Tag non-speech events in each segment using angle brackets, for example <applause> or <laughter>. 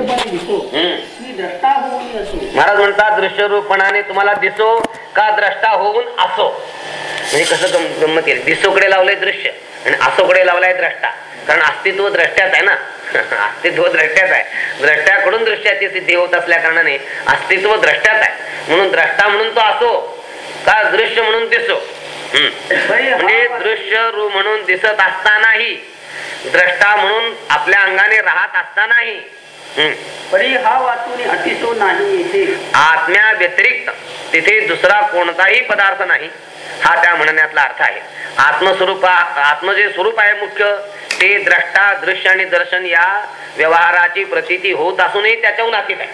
दृश्यपणे दिसो हम्म. की द्रष्टा होऊन असो. महाराज म्हणतात दृश्य रूपणाने तुम्हाला दिसो का द्रष्टा होऊन असो. म्हणजे कसं गम- गंमत केली? दिसोकडे लावलंय दृश्य आणि असोकडे लावलाय द्रष्टा. कारण अस्तित्व द्रष्ट्याच आहे ना. <laughs> अस्तित्व द्रष्ट्याच आहे. द्रष्ट्याकडून दृश्याची सिद्धी होत असल्या कारणाने अस्तित्व द्रष्ट्याच आहे. म्हणून द्रष्टा म्हणून तो असो का दृश्य म्हणून दिसो. हम्म. म्हणजे दृश्य रूप म्हणून दिसत असतानाही द्रष्टा म्हणून आपल्या अंगाने राहत असतानाही. परी हा वाचून अतिशो नाही येथे आत्म्या व्यतिरिक्त तिथे दुसरा कोणताही पदार्थ नाही. हा त्या म्हणण्यातला अर्थ आहे. आत्मस्वरूप आत्म जे स्वरूप आहे मुख्य ते द्रष्टा दृश्य आणि दर्शन या व्यवहाराची प्रतीती होत असूनही त्याच्याहून अतीत आहे.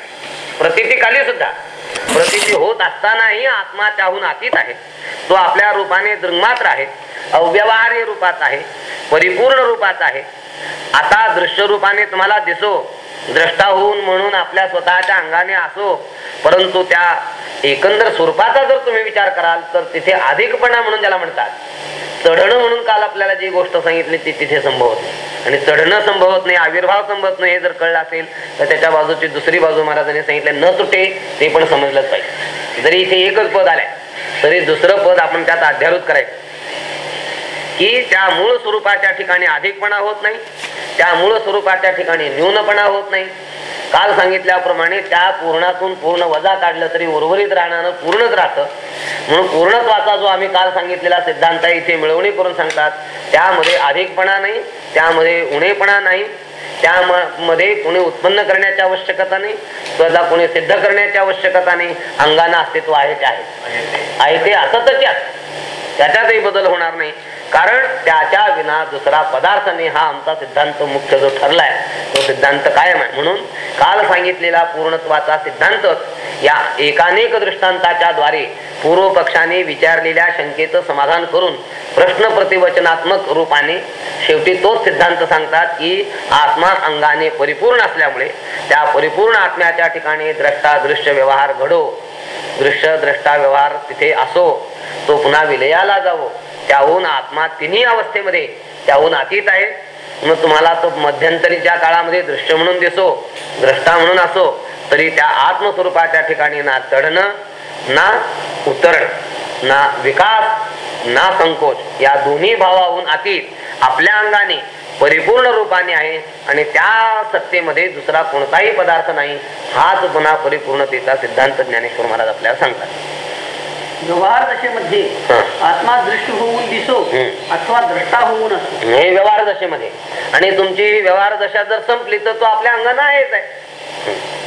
प्रतीती खाली सुद्धा. प्रतीती होत असतानाही आत्मा त्याहून अतीत आहे. तो आपल्या रूपाने दृंगमात्र आहे. अव्यवहार्य रूपाचा आहे. परिपूर्ण रूपाचा आहे. आता दृश्य रूपाने तुम्हाला दिसो. द्रष्टा होऊन म्हणून आपल्या स्वतःच्या अंगाने असो परंतु त्या एकंदर स्वरूपाचा जर तुम्ही विचार कराल तर तिथे अधिकपणा म्हणून ज्याला म्हणतात. चढणं म्हणून काल आपल्याला जी गोष्ट सांगितली ती तिथे संभवत नाही. आणि चढणं संभवत नाही आविर्भाव संभवत नाही हे जर कळलं असेल तर त्याच्या बाजूची दुसरी बाजू महाराजांनी सांगितले न तुटे ते पण समजलंच पाहिजे. जरी इथे एकच पद आलंय तरी दुसरं पद आपण त्यात अध्यारूत करायचं. की त्या मूळ स्वरूपाच्या ठिकाणी अधिकपणा होत नाही त्या मूळ स्वरूपाच्या ठिकाणी न्यूनपणा होत नाही. काल सांगितल्याप्रमाणे त्या पूर्णातून पूर्ण वजा काढलं तरी उर्वरित राहणं पूर्णच राहतं. म्हणून पूर्णत्वाचा जो आम्ही काल सांगितलेला सिद्धांत आहे इथे मिळवणी करून सांगतात त्यामध्ये अधिकपणा नाही त्यामध्ये उणेपणा नाही त्यामध्ये कोणी उत्पन्न करण्याची आवश्यकता नाही स्वतः कोणी सिद्ध करण्याची आवश्यकता नाही अंगानं अस्तित्व आहे ते आहे. ते. असतच. त्याच्यातही बदल होणार नाही. कारण त्याच्या विना दुसरा पदार्थ नाही हा आमचा सिद्धांत मुख्य जो ठरलाय तो सिद्धांत कायम आहे. म्हणून काल सांगितलेला पूर्णत्वाचा सिद्धांत या एकानेक दृष्टांताच्या द्वारे पूर्व पक्षाने विचारलेल्या शंकेचं समाधान करून प्रश्न प्रतिवचनात्मक रूपाने शेवटी तोच सिद्धांत सांगतात की आत्मा अंगाने परिपूर्ण असल्यामुळे त्या परिपूर्ण आत्म्याच्या ठिकाणी द्रष्टा दृश्य व्यवहार घडो. दृश्य द्रष्टा व्यवहार तिथे असो तो पुन्हा विलयाला जावो. त्याहून आत्मा तिन्ही अवस्थेमध्ये त्याहून अतीत आहे. मग तुम्हाला तो मध्यंतरीच्या काळामध्ये दृश्य म्हणून दिसो द्रष्टा म्हणून असो तरी त्या आत्मस्वरूपाच्या ठिकाणी ना चढणं ना उतरण ना विकास ना संकोच या दोन्ही भावाहून अतीत आपल्या अंगाने परिपूर्ण रूपाने आहे आणि त्या सत्तेमध्ये दुसरा कोणताही पदार्थ नाही हाच पुन्हा परिपूर्णतेचा सिद्धांत ज्ञानेश्वर महाराज आपल्याला सांगतात. व्यवहार दशेमध्ये. आत्मा दृश्य होऊन दिसो. अथवा द्रष्टा होऊन असो हे व्यवहार दशेमध्ये आणि तुमची व्यवहार दशा जर संपली तर तो आपल्या अंगाने आहेच आहे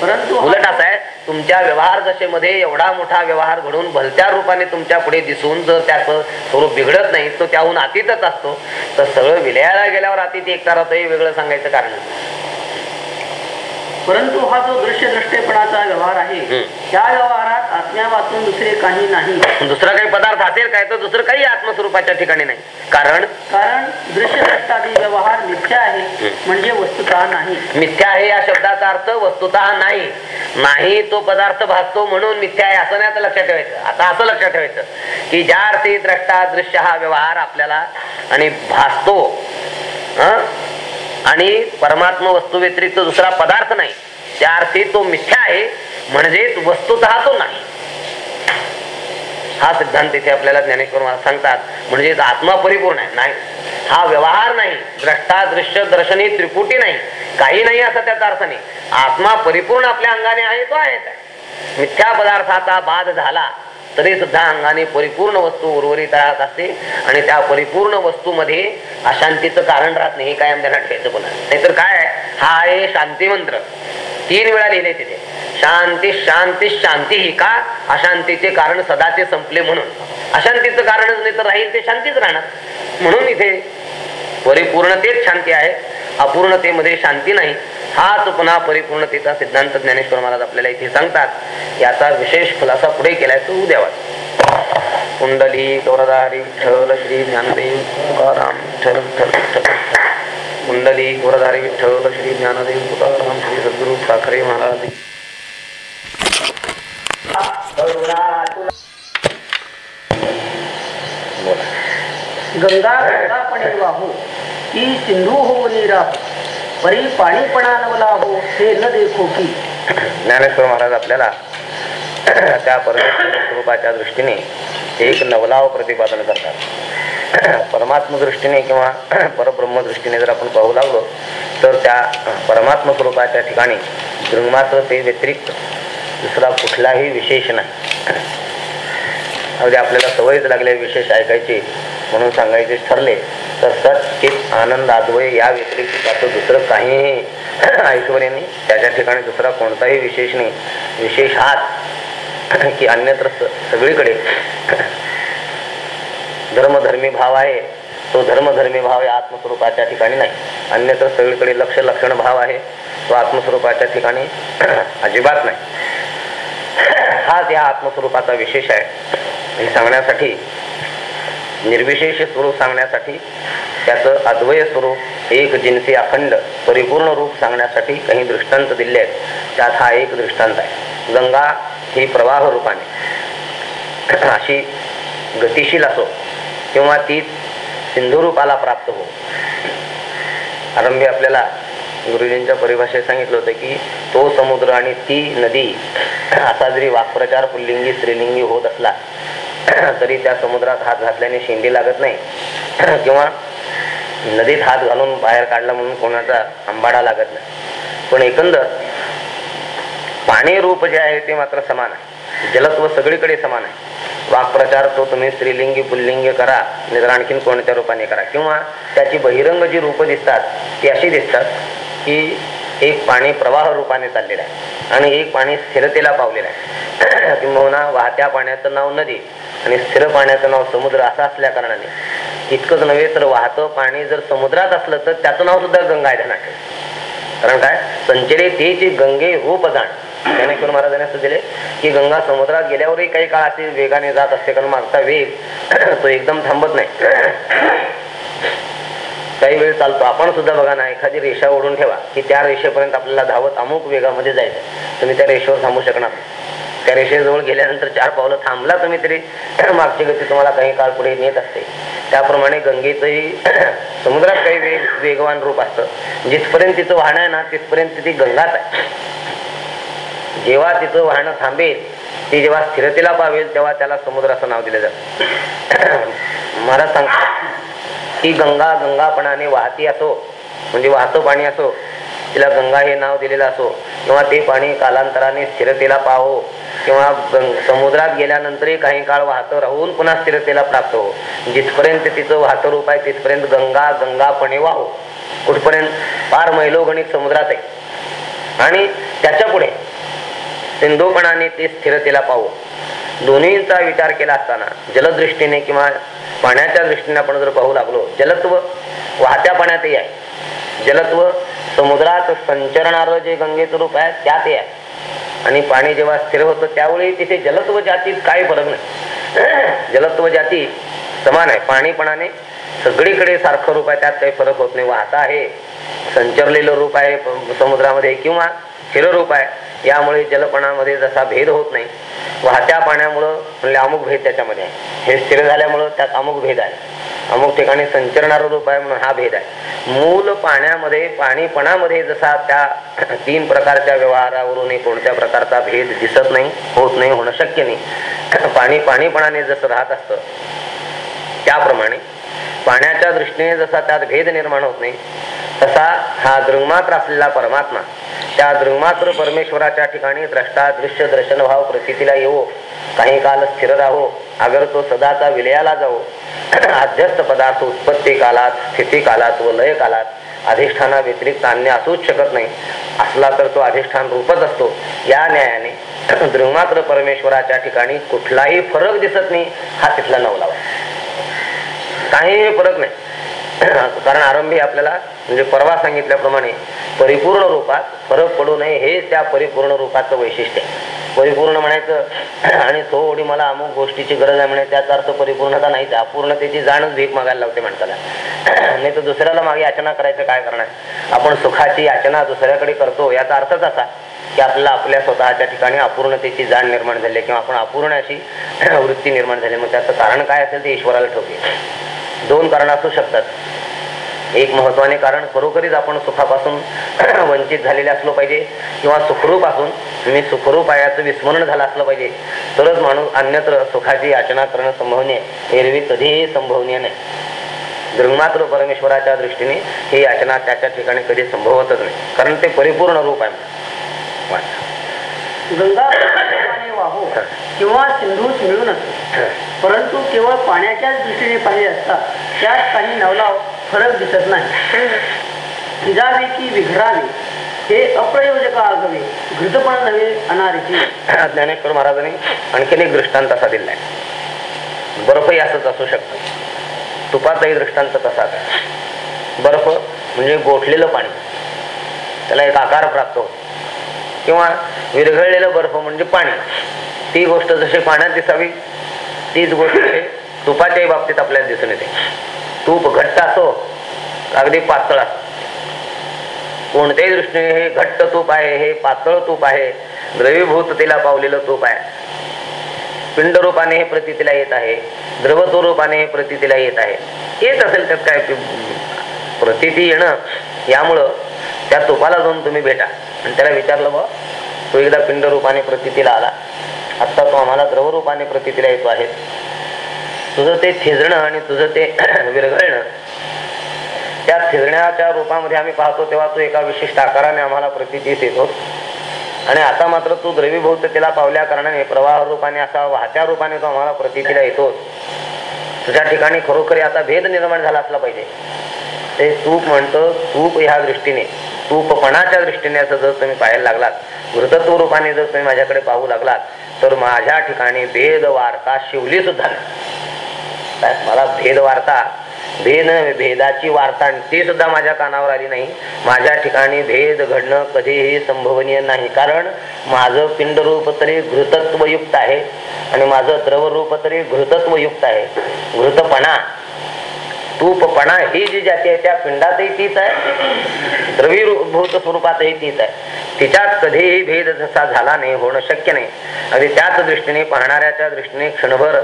परंतु उलट असं आहे तुमच्या व्यवहार दशेमध्ये एवढा मोठा व्यवहार घडून भलत्या रूपाने तुमच्यापुढे दिसून जर त्याचं स्वरूप बिघडत नाही तो त्याहून अतीतच असतो तर सगळं विलयाला गेल्यावर अतिथ राहतं हे वेगळं सांगायचं कारण नाही. परंतु हा जो दृश्य दृष्टेपणाचा व्यवहार आहे. त्या व्यवहारात आत्म्या वाचून दुसरे काही नाही. दुसरा काही पदार्थ असेल काय तर दुसरं काही आत्मस्वरूपाच्या ठिकाणी नाही. कारण? कारण दृश्य दृष्टादी व्यवहार मिथ्या आहे म्हणजे वस्तुतः नाही. मिथ्या आहे या शब्दाचा अर्थ वस्तुत नाही. नाही तो पदार्थ भासतो म्हणून मिथ्या आहे असं नाही आता लक्षात ठेवायचं. आता असं लक्षात ठेवायचं की ज्या अर्थी द्रष्टा दृश्य हा व्यवहार आपल्याला आणि भासतो हं? आणि परमात्मा वस्तू व्यतिरिक्त दुसरा पदार्थ नाही. त्या अर्थी तो मिथ्या आहे म्हणजेच वस्तुत तो नाही. हा सिद्धांत इथे आपल्याला ज्ञानेश्वर महाराज सांगतात म्हणजेच आत्मा परिपूर्ण आहे. नाही. हा व्यवहार नाही द्रष्टा दृश्य दर्शन ही त्रिपुटी नाही. काही नाही असा त्याचा अर्थ नाही. आत्मा परिपूर्ण आपल्या अंगाने आहे तो आहे. मिथ्या पदार्थाचा बाध झाला. तरी सुद्धा अंगाने परिपूर्ण वस्तू उर्वरित राहत असते आणि त्या परिपूर्ण वस्तूमध्ये अशांतीचं कारण राहत नाही हे कायम त्यांना ठेवायचं पुन्हा. नाहीतर काय आहे? हा आहे शांती मंत्र. तीन वेळा लिहिले तिथे. शांती शांती शांती ही का? अशांतीचे कारण सदाचे संपले म्हणून. अशांतीचं कारणच नाही तर राहील ते शांतीच राहणार. म्हणून इथे परिपूर्णतेत शांती आहे. अपूर्णतेमध्ये शांती नाही. हाच पुन्हा परिपूर्णतेचा सिद्धांत ज्ञानेश्वर महाराज आपल्याला इथे सांगतात. याचा विशेष खुलासा पुढे केलाय तो उद्यावा कुंडली गौरधारी विठ्ठल श्री ज्ञानदेव तुकाराम विठ्ठल विठ्ठल कुंडली गौरधारी विठ्ठल श्री ज्ञानदेव तुकाराम श्री सद्गुरु साखरे महाराज. बोला. गंगा गंगापणे वाहू. की सिंधू हो निरा परी पाणीपणा नवला हो हे न देखो की. ज्ञानेश्वर महाराज आपल्याला <clears throat> त्या परमेश्वर स्वरूपाच्या दृष्टीने एक नवलाव प्रतिपादन करतात. <clears throat> परमात्म दृष्टीने किंवा <clears throat> परब्रह्म दृष्टीने जर आपण पाहू लागलो तर त्या परमात्म स्वरूपाच्या ठिकाणी दृंगमात्र ते व्यतिरिक्त दुसरा कुठलाही विशेष नाही. अगदी आपल्याला सवयच लागले विशेष ऐकायची म्हणून सांगायचे ठरले. तर सचित आनंद अद्वय या व्यतिरिक्त त्याचं दुसरं काहीही ऐश्वर्य नाही त्याच्या ठिकाणी दुसरा कोणताही विशेष नाही. विशेष हात की अन्यत्र सगळीकडे धर्मधर्मी भाव आहे तो धर्मधर्मी भाव या आत्मस्वरूपाच्या ठिकाणी नाही. अन्यत्र सगळीकडे लक्ष लक्षण भाव आहे तो आत्मस्वरूपाच्या ठिकाणी अजिबात नाही. हाच या आत्मस्वरूपाचा विशेष आहे. हे सांगण्यासाठी निर्विशेष स्वरूप सांगण्यासाठी त्याचं अद्वय स्वरूप एक जिन्सी अखंड परिपूर्ण रूप सांगण्यासाठी काही दृष्टांत दिले आहेत. त्यात हा एक दृष्टांत आहे. गंगा ही प्रवाह रूपाने. अशी गतिशील असो किंवा ती सिंधू रूपाला प्राप्त हो. आरंभी आपल्याला गुरुजींच्या परिभाषेत सांगितलं होतं की तो समुद्र आणि ती नदी असा जरी वाक्प्रचार पुल्लिंगी स्त्रीलिंगी होत असला <coughs> तरी त्या समुद्रात हात घातल्याने शेंडी लागत नाही. <coughs> किंवा नदीत हात घालून बाहेर काढला म्हणून कोणाचा आंबाडा लागत नाही. पण एकंदर पाणी रूप जे आहे ते मात्र समान आहे. जलत्व सगळीकडे समान आहे. वाक्प्रचार तो तुम्ही स्त्रीलिंगी पुल्लिंगी करा नाहीतर आणखीन कोणत्या रूपाने करा. किंवा त्याची बहिरंग जी रूप दिसतात ती अशी दिसतात की एक पाणी प्रवाह रूपाने चाललेलं आहे. आणि एक पाणी स्थिरतेला पावलेलं आहे. <clears throat> किंबहुना वाहत्या पाण्याचं नाव नदी आणि स्थिर पाण्याचं नाव समुद्र असं असल्या कारणाने. इतकंच नव्हे तर वाहतं पाणी जर समुद्रात असलं तर त्याचं नाव सुद्धा गंगा आहे. ध्यानात कारण काय? संचरे ते गंगे रूप जाण ज्ञानेश्वर महाराजांनी असं दिले? की गंगा समुद्रात गेल्यावरही काही काळ असे वेगाने जात असते कारण मागचा वेग <clears throat> तो एकदम थांबत नाही. <clears throat> काही वेळ चालतो. आपण सुद्धा बघा ना एखादी रेषा ओढून ठेवा की त्या रेषेपर्यंत आपल्याला धावत अमुक वेगामध्ये जायचं तुम्ही त्या रेषेवर थांबू शकणार त्या रेषेजवळ गेल्यानंतर चार पावलं थांबला तुम्ही तरी मागची गती तुम्हाला काही काळ पुढे नेत असते. त्याप्रमाणे गंगेचंही <clears throat> समुद्रात काही वेग वेगवान रूप असतं. जिथपर्यंत तिचं वाहनं आहे ना तिथपर्यंत ती गंगाच आहे. जेव्हा तिचं वाहनं थांबेल ती जेव्हा स्थिरतेला पावेल तेव्हा त्याला समुद्र असं नाव दिलं जातं. <clears throat> महाराज सांगतात ती गंगा गंगापणाने वाहती असो म्हणजे वाहतं पाणी असो तिला गंगा हे नाव दिलेलं असो किंवा ते पाणी कालांतराने स्थिरतेला पाहो किंवा समुद्रात गेल्यानंतरही काही काळ वाहतं राहून पुन्हा स्थिरतेला प्राप्त हो. जिथपर्यंत तिचं वाहतं रूप आहे तिथपर्यंत गंगा गंगापणे वाहो. कुठपर्यंत पार मैलोगणिक समुद्रात आहे. आणि त्याच्या पुढे सिंधूपणाने ते स्थिरतेला पाहू. दोन्हीचा विचार केला असताना जलदृष्टीने किंवा पाण्याच्या दृष्टीने आपण जर पाहू लागलो जलत्व वाहत्या पाण्यातही आहे. जलत्व समुद्रात संचरणारं जे गंगेचं रूप आहे त्यातही आहे. आणि पाणी जेव्हा स्थिर होतं त्यावेळी तिथे जलत्व जातीत काही फरक नाही. <clears throat> जलत्व जाती समान आहे. पाणीपणाने सगळीकडे सारखं रूप आहे त्यात काही फरक होत नाही. वाहता आहे संचरलेलं रूप आहे समुद्रामध्ये किंवा स्थिर रूप आहे. यामुळे जलपणामध्ये जसा भेद होत नाही वाहत्या पाण्यामुळं म्हणजे अमुक भेद त्याच्यामध्ये आहे. हे स्थिर झाल्यामुळं त्यात अमुक भेद आहे. अमुक ठिकाणी संचरणारं रूप आहे म्हणून हा भेद आहे. मूल पाण्यामध्ये पाणीपणामध्ये जसा त्या <clears throat> तीन प्रकारच्या व्यवहारावरून कोणत्या प्रकारचा भेद दिसत नाही होत नाही होणं शक्य नाही. <clears throat> पाणी पाणीपणाने जसं राहत असतं त्याप्रमाणे पाण्याच्या दृष्टीने जसा त्यात भेद निर्माण होत नाही तसा हा दृंगमात्र असलेला परमात्मा त्या दृंगमात्र परमेश्वराच्या ठिकाणी द्रष्टा दृश्य दर्शनभाव प्रसिद्धीला येवो काही काल स्थिर राहो अगर तो सदाचा विलयाला जावो <clears throat> अध्यस्त पदार्थ उत्पत्ती कालात स्थिती कालात व लय कालात अधिष्ठाना व्यतिरिक्त अन्य असूच शकत नाही असला तर तो अधिष्ठान रूपच असतो. या न्यायाने <clears throat> दृंगमात्र परमेश्वराच्या ठिकाणी कुठलाही फरक दिसत नाही हा तिथला नवलावा काही फरक नाही. <clears throat> कारण आरंभी आपल्याला म्हणजे परवा सांगितल्याप्रमाणे परिपूर्ण रूपात फरक पडू नये हे त्या परिपूर्ण रूपाचं वैशिष्ट्य. आहे परिपूर्ण म्हणायचं <clears throat> आणि थोडी मला अमुक गोष्टीची गरज आहे म्हणे त्याचा अर्थ परिपूर्णता नाहीच अपूर्णतेची जाणच भीक मागायला लावते माणसाला. <clears throat> नाही तर दुसऱ्याला मागे याचना करायचं काय करणार? आपण सुखाची याचना दुसऱ्याकडे करतो याचा अर्थच असा की आपल्याला आपल्या स्वतःच्या ठिकाणी अपूर्णतेची जाण निर्माण झाली किंवा आपण अपूर्ण अशी वृत्ती निर्माण झाली मग त्याचं कारण काय असेल ते ईश्वराला ठोके दोन कारण असू शकतात. एक महत्वाने कारण खरोखरीच आपण सुखापासून <clears throat> वंचित झालेले असलो पाहिजे किंवा सुखरूप असून मी सुखरूप आहे याचं विस्मरण झालं असलं पाहिजे. तरच माणूस अन्यत्र सुखाची याचना करणं संभवनीय एरवी कधीही संभवनीय नाही. दृंगमात्र परमेश्वराच्या दृष्टीने ही याचना त्याच्या ठिकाणी कधी संभवतच नाही. कारण ते परिपूर्ण रूप आहे. गंगा पाणी वाहो किंवा सिंधूस मिळून असतो परंतु केवळ पाण्याच्याच दृष्टीने पाहिले असता त्यात काही नवलाव फरक दिसत नाही. हिजावे की विघ्रावे हे अप्रयोजक आगवे घृतपण नव्हे अनारिची ज्ञानेश्वर महाराजांनी आणखीन एक दृष्टांत असा दिलाय बर्फही असंच असू शकतं. तुपाचाही दृष्टांत तसाच आहे. बर्फ म्हणजे गोठलेलं पाणी. त्याला एक आकार प्राप्त होतो. किंवा विरघळलेलं बर्फ म्हणजे पाणी. ती गोष्ट जशी पाण्यात दिसावी तीच गोष्ट तुपाच्याही बाबतीत आपल्याला दिसून येते. तूप घट्ट असो अगदी पातळ असो. कोणत्याही दृष्टीने हे घट्ट तूप आहे हे पातळ तूप आहे द्रवीभूत तिला पावलेलं तूप आहे. पिंड रूपाने हे प्रतीतीला येत आहे द्रवतो रूपाने हे प्रतीतीला येत आहे. येत असेल त्यात काय प्रतीती येणं यामुळं त्या तुपाला जाऊन तुम्ही भेटा. आणि त्याला विचारलं बा तो एकदा पिंड रूपाने प्रतीतीला आला. आत्ता तो आम्हाला द्रवरूपाने प्रतीतीला येतो आहे. तुझं ते थिजणं आणि तुझं ते <clears throat> विरघळणं त्या थिजण्याच्या रूपामध्ये आम्ही पाहतो तेव्हा तो एका विशिष्ट आकाराने आम्हाला प्रतीतीस येतो आणि आता मात्र तू द्रवीभूततेला पावल्या कारणाने प्रवाह रूपाने असा वाहत्या रूपाने तो आम्हाला प्रतीतीला येतो तुझ्या ठिकाणी खरोखरी आता भेद निर्माण झाला असला पाहिजे. ते तूप म्हणतं तूप ह्या दृष्टीने तूपपणाच्या दृष्टीने असं जर तुम्ही पाहायला लागलात वृद्धत्व रूपाने जर तुम्ही माझ्याकडे पाहू लागलात तर माझ्या ठिकाणी भेद वार्ता शिवली सुद्धा नाही. काय? मला भेद वार्ता भेद भेदाची वार्ता आणि ती सुद्धा माझ्या कानावर आली नाही. माझ्या ठिकाणी भेद घडणं कधीही संभवनीय नाही. कारण माझं पिंडरूप तरी घृतत्वयुक्त आहे आणि माझं द्रवरूप तरी घृतत्वयुक्त आहे. घृतपणा तूपपणा ही जी जाती आहे त्या पिंडातही तीच आहे. द्रवीभूत स्वरूपातही तीच आहे. तिच्यात कधीही भेद जसा झाला नाही होणं शक्य नाही. अगदी त्याच दृष्टीने पाहणाऱ्याच्या दृष्टीने क्षणभर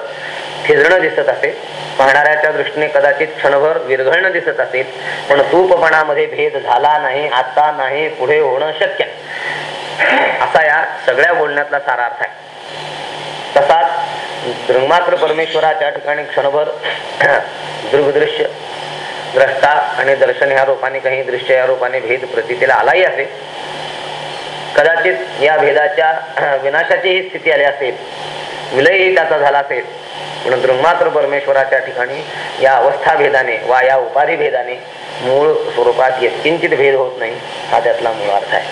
फिरणं दिसत असेल पाहणाऱ्याच्या दृष्टीने कदाचित क्षणभर विरघळणं दिसत असेल पण तूपपणामध्ये भेद झाला नाही आता नाही पुढे होणं शक्य नाही. असा या सगळ्या बोलण्यातला सारा अर्थ आहे. तसाच दृंगमात्र परमेश्वराच्या ठिकाणी क्षणभर <clears throat> दृगदृश्य द्रष्टा आणि दर्शन ह्या रूपाने काही दृश्य या रूपाने भेद प्रतीला आलाही असेल कदाचित या भेदाच्या <clears throat> विनाशाचीही स्थिती आली असेल विलयही त्याचा झाला असेल पण दृंगमात्र परमेश्वराच्या ठिकाणी या अवस्था भेदाने वा या उपाधी भेदाने मूळ स्वरूपात यत्किंचित भेद होत नाही हा त्यातला मूळ अर्थ आहे.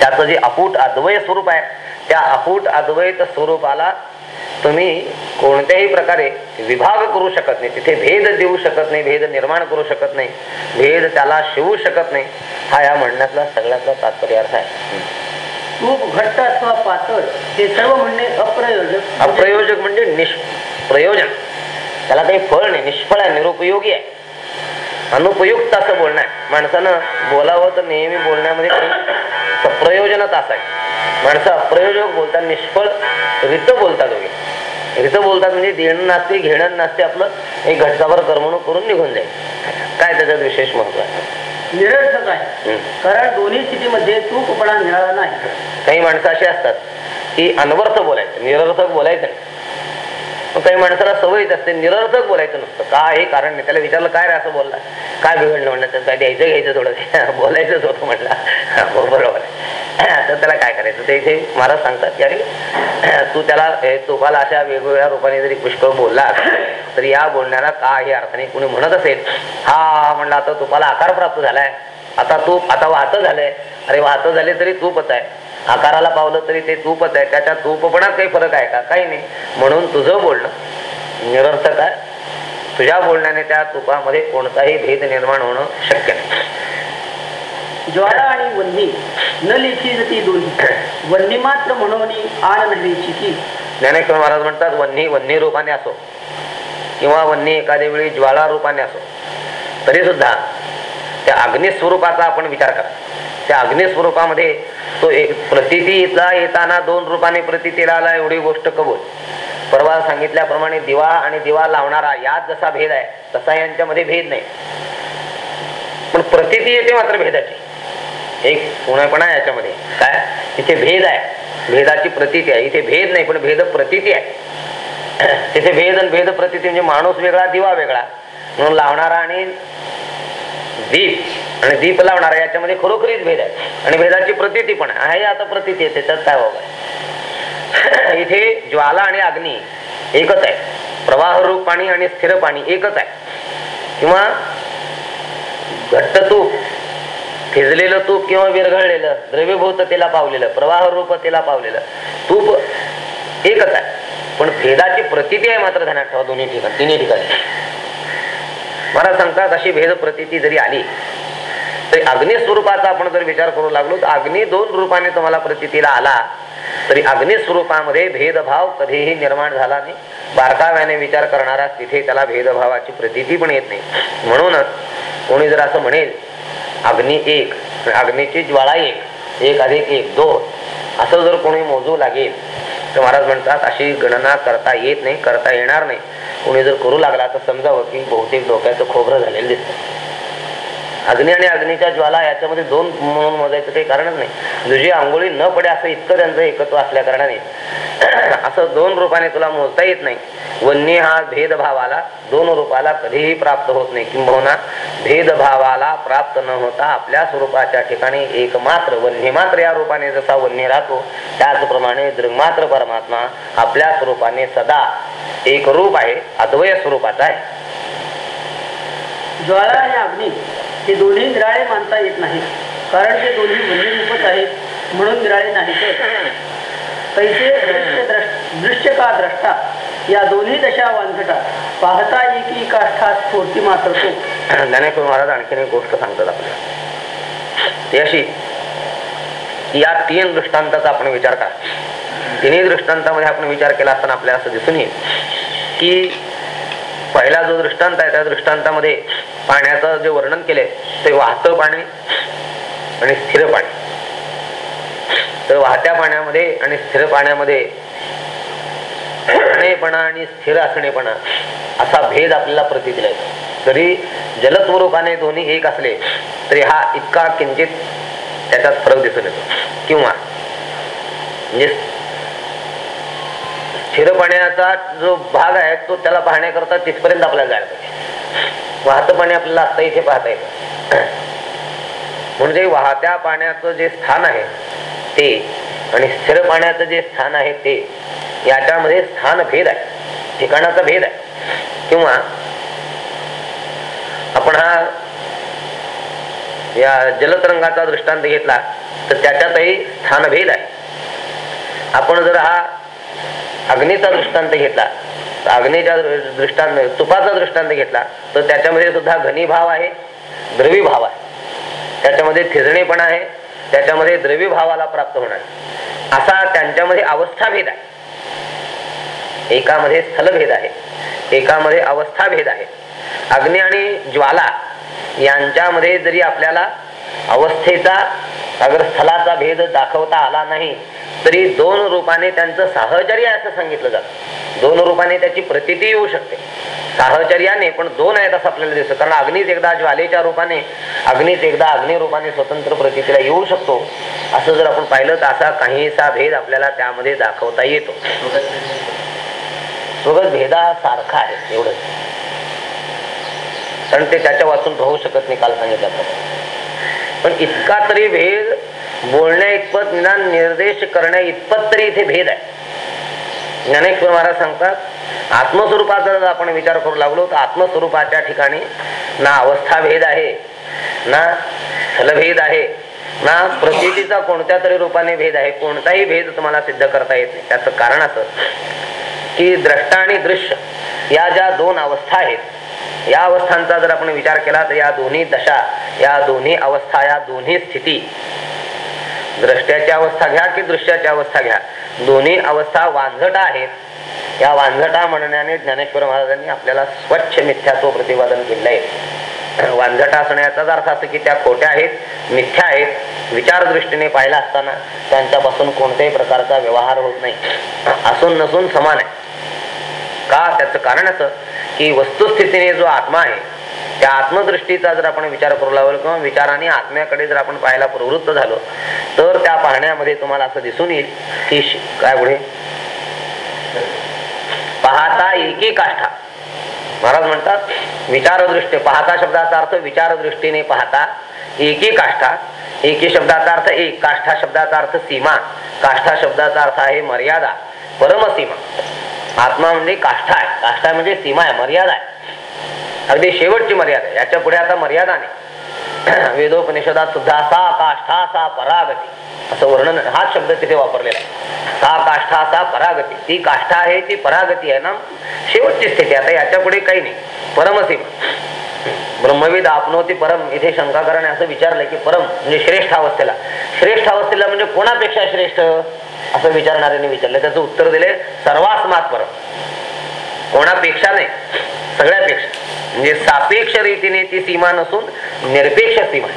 त्याचं जे अपूट अद्वय स्वरूप आहे त्या अपूट अद्वैत स्वरूपाला तुम्ही कोणत्याही प्रकारे विभाग करू शकत नाही तिथे भेद देऊ शकत नाही भेद निर्माण करू शकत नाही भेद त्याला शिवू शकत नाही हा या म्हणण्यातला सगळ्यातला तात्पर्य अर्थ आहे. तूप घट्ट अथवा पातळ हे सर्व म्हणणे अप्रयोजक. अप्रयोजक म्हणजे निष्प्रयोजन. त्याला काही फळ नाही निष्फळ आहे निरुपयोगी आहे. अनुपयुक्त असं बोलणं आहे. माणसानं बोलावं तर नेहमी बोलण्यामध्ये काही सप्रयोजनच असाय माणसं अप्रयोजक बोलतात निष्फळ रित बोलतात वगैरे रित बोलतात म्हणजे देणं नसते घेणं नसते आपलं एक घटकाभर करमणूक करून निघून जाईल. काय त्याच्यात विशेष महत्त्व आहे? निरर्थक आहे. कारण दोन्ही स्थितीमध्ये तूपपणा मिळाला नाही. काही माणसं अशी असतात की अनवर्थ बोलायचं निरर्थक बोलायचं नाही. काही माणसाला सवयीच असते निरर्थक बोलायचं नसतं. काय हे कारण नाही. त्याला विचारलं काय रे असं बोलला? काय बिघडलं? म्हणलं तर काय द्यायचं घ्यायचं थोडं? <laughs> बोलायचंच होतं म्हणलं. <laughs> हो, बरोबर <clears throat> तर त्याला काय करायचं? ते इथे महाराज सांगतात की अरे <clears throat> तू त्याला हे तुपाला अशा वेगवेगळ्या रूपाने जरी पुष्कळ बोलला तर या बोलण्याला काही अर्थाने कुणी म्हणत असेल. हा म्हणलं आता तुपाला आकार प्राप्त झालाय. आता तूप आता वाहतं झालंय. अरे वाहतं झाले तरी तूपच आहे. आकाराला पावलं तरी ते तूपच आहे. त्याच्या तूपपणात काही फरक आहे का? काही नाही. म्हणून तुझं बोलणं निरर्थक आहे. तुझ्या बोलण्याने त्या तुपामध्ये कोणताही भेद निर्माण होणं शक्य नाही. ज्वाला आणि वन्ही न लिखी जती दोन्ही. वन्ही मात्र म्हणून आण नव्हे चिकी ज्ञानेश्वर महाराज म्हणतात वन्ही वन्ही रूपाने असो किंवा वन्ही एखाद्या वेळी ज्वाला रूपाने असो तरी सुद्धा त्या अग्नि स्वरूपाचा आपण विचार करा. त्या अग्नि स्वरूपामध्ये तो एक प्रतितीला येताना दोन रूपाने प्रतितीला आला एवढी गोष्ट कबूल. परवा सांगितल्याप्रमाणे दिवा आणि दिवा लावणारा यात जसा भेद आहे तसा यांच्यामध्ये भेद नाही. पण प्रतिती येते मात्र भेदाची. एक उणेपणा आहे याच्यामध्ये. काय? इथे भेद आहे. भेदाची प्रतीती आहे. इथे भेद नाही पण भेद प्रतीती आहे. <clears throat> तिथे भेद आणि भेद प्रतीती म्हणजे माणूस वेगळा दिवा वेगळा. म्हणून लावणारा आणि दीप. आणि दीप लावणारा याच्यामध्ये खरोखरीच भेद आहे. आणि भेदाची प्रतिती पण आहे. आता प्रतिती आहे त्याच्यात काय बाबा <clears throat> इथे ज्वाला आणि अग्नी एकच आहे. प्रवाह रूप पाणी आणि स्थिर पाणी एकच आहे. किंवा घट्ट तूप फिजलेलं तूप किंवा विरघळलेलं द्रव्यभूततेला पावलेलं प्रवाह रूपतेला पावलेलं तूप एकच आहे. पण भेदाची प्रतीती आहे मात्र ध्यानात ठेवा दोन्ही ठिकाणी तिन्ही ठिकाणी. महाराज सांगतात अशी भेद प्रतीती जरी आली तरी अग्नी स्वरूपाचा आपण जर विचार करू लागलो तर अग्नी दोन रूपाने तुम्हाला प्रतीतीला आला तरी अग्नी स्वरूपामध्ये भेदभाव कधीही निर्माण झाला नाही. बारकाव्याने विचार करणारा तिथे त्याला भेदभावाची प्रतीती पण येत नाही. म्हणूनच कोणी जर असं म्हणेल अग्नी एक अग्नीची ज्वाळा एक एक अधिक एक दोन असं जर कोणी मोजू लागेल तर महाराज म्हणतात अशी गणना करता येत नाही करता येणार नाही. कोणी जर करू लागला तर समजावं की बहुतेक डोक्याचं खोबरं झालेलं दिसतं. अग्नी आणि अग्नीच्या ज्वाला याच्यामध्ये दोन म्हणून मोजायचं काही कारणच नाही. तुझी आंघोळी न पडे असं इतकं त्यांचं एकत्व असल्या कारणाने <clears throat> असं दोन रूपाने तुला मोजता येत नाही. वन्य हा भेदभावाला दोन रूपाला कधीही प्राप्त होत नाही. किंबहुना भेदभावाला प्राप्त न होता आपल्या स्वरूपाच्या ठिकाणी एकमात्र वन्य मात्र या रूपाने जसा वन्य राहतो त्याचप्रमाणे दृग्मात्र परमात्मा आपल्या स्वरूपाने सदा एक रूप आहे अद्वय स्वरूपाचा आहे. ज्वाला आणि अग्नी. हे दोन्ही निराळे मानता येत नाही. कारण ते दोन्ही म्हणजे वन्यरूपच आहेत म्हणून निराळे नाही पैसे दृश्य का द्रष्टा? या दोन्ही दशा वांझटा पाहता एकी काष्ठा स्फूर्ती मात्र तो. ज्ञानेश्वर महाराज आणखीन एक गोष्ट सांगतात आपल्याला. ती अशी या तीन दृष्टांताचा आपण विचार करा. तिन्ही दृष्टांतामध्ये आपण विचार केला असताना आपल्याला असं दिसून येईल की पहिला जो दृष्टांत आहे त्या दृष्टांतामध्ये पाण्याचं जे वर्णन केलंय ते वाहतं पाणी आणि स्थिर पाणी. तर वाहत्या पाण्यामध्ये आणि स्थिर पाण्यामध्ये असणेपणा आणि स्थिर असणेपणा असा भेद आपल्याला प्रतीतीला येतो जरी जलस्वरूपाने दोन्ही एक असले तरी हा इतका किंचित त्याच्यात फरक दिसून येतो. किंवा म्हणजे स्थिर पाण्याचा जो भाग आहे तो त्याला पाहण्याकरता तिथपर्यंत आपल्याला जायला पाहिजे. वाहतं पाणी आपल्याला आता इथे पाहता येत. म्हणजे वाहत्या पाण्याचं जे स्थान आहे ते आणि स्थिर पाण्याचं जे स्थान आहे ते याच्यामध्ये स्थान भेद आहे. ठिकाणाचा भेद आहे. किंवा आपण हा या जलतरंगाचा दृष्टांत घेतला तर त्याच्यातही स्थानभेद आहे. आपण जर हा अग्नीचा दृष्टांत घेतला अग्नीच्या दृष्टांत तुपाचा दृष्टांत घेतला तर त्याच्यामध्ये सुद्धा घनीभाव आहे द्रवी भाव आहे. त्याच्यामध्ये थिजणेपणा आहे त्याच्यामध्ये द्रवी भावाला प्राप्त होणार. असा त्यांच्यामध्ये अवस्था भेद आहे. एकामध्ये स्थलभेद आहे एकामध्ये अवस्था भेद आहे. अग्नी आणि ज्वाला यांच्यामध्ये जरी आपल्याला अवस्थेचा अगर स्थलाचा भेद दाखवता आला नाही तरी दोन रूपाने त्यांचं साहचर्य असं सांगितलं जातं. दोन रूपाने त्याची प्रतीती येऊ शकते. साहचर्याने पण दोन आहेत असं आपल्याला दिसतं. कारण अग्नीच एकदा ज्वालेच्या रूपाने अग्नीच एकदा अग्निरूपाने स्वतंत्र प्रतितीला येऊ शकतो. असं जर आपण पाहिलं तर असा काहीसा भेद आपल्याला त्यामध्ये दाखवता येतो. स्वगत भेदा सारखा आहे एवढंच. कारण ते त्याच्या वाचून राहू शकत नाही काल सांगितल्याप्रमाणे पण इतका तरी भेद बोलण्या इतपत निदान निर्देश करण्या इतपत तरी इथे भेद आहे. ज्ञानेश्वर महाराज सांगतात आत्मस्वरूपाचा जर आपण विचार करू लागलो तर आत्मस्वरूपाच्या ठिकाणी ना अवस्था भेद आहे ना फलभेद आहे ना प्रसिद्धीचा कोणत्या तरी रूपाने भेद आहे कोणताही भेद तुम्हाला सिद्ध करता येत नाही. त्याचं कारण असं की द्रष्टा आणि दृश्य या ज्या दोन अवस्था आहेत या अवस्थांचा जर आपण विचार केला तर या दोन्ही दशा या दोन्ही अवस्था या दोन्ही स्थिती द्रष्ट्याची अवस्था घ्या की दृश्याची अवस्था घ्या. दोन्ही अवस्था वांझट आहेत. या वांझटा म्हणण्याने ज्ञानेश्वर महाराजांनी आपल्याला स्वच्छ मिथ्यात्व प्रतिपादन केलं आहे वांझटा असण्याचाच अर्थ असं की त्या खोट्या आहेत मिथ्या आहेत. विचारदृष्टीने पाहिला असताना त्यांच्यापासून कोणत्याही प्रकारचा व्यवहार होत नाही. असून नसून समान आहे. का? त्याचं कारण असं की वस्तुस्थितीने जो आत्मा आहे त्या आत्मदृष्टीचा जर आपण विचार करू लागलो किंवा विचाराने आत्म्याकडे जर आपण पाहायला प्रवृत्त झालो तर त्या पाहण्यामध्ये तुम्हाला असं दिसून येईल की काय पुढे? पाहता एकी काष्ठा महाराज म्हणतात विचारदृष्टी पाहता शब्दाचा अर्थ विचारदृष्टीने पाहता एकी काष्ठा एकी शब्दाचा अर्थ एक काष्ठा शब्दाचा अर्थ सीमा. काष्ठा शब्दाचा अर्थ आहे मर्यादा परमसीमा. आत्मा म्हणजे काष्ठा आहे. काष्ठा म्हणजे सीमा आहे मर्यादा आहे. अगदी शेवटची मर्यादा याच्यापुढे आता मर्यादा नाही. वेदोपनिषदात सुद्धा सा काष्ठा सा परागती असं वर्णन हाच शब्द तिथे वापरलेला आहे. सा काष्ठा सा परागती ती काष्ठा आहे ती परागती आहे ना? शेवटची स्थिती आता याच्यापुढे काही नाही. परमसीम ब्रह्मविद आपनोती परम इथे शंकाकराने असं विचारलंय की परम म्हणजे श्रेष्ठ अवस्थेला. श्रेष्ठ अवस्थेला म्हणजे कोणापेक्षा श्रेष्ठ? असं विचारणाऱ्याने विचारलं. त्याचं उत्तर दिले सर्वास्मात परम. कोणापेक्षा नाही. सगळ्यापेक्षा. म्हणजे सापेक्ष रीतीने ती सीमा नसून निरपेक्ष सीमा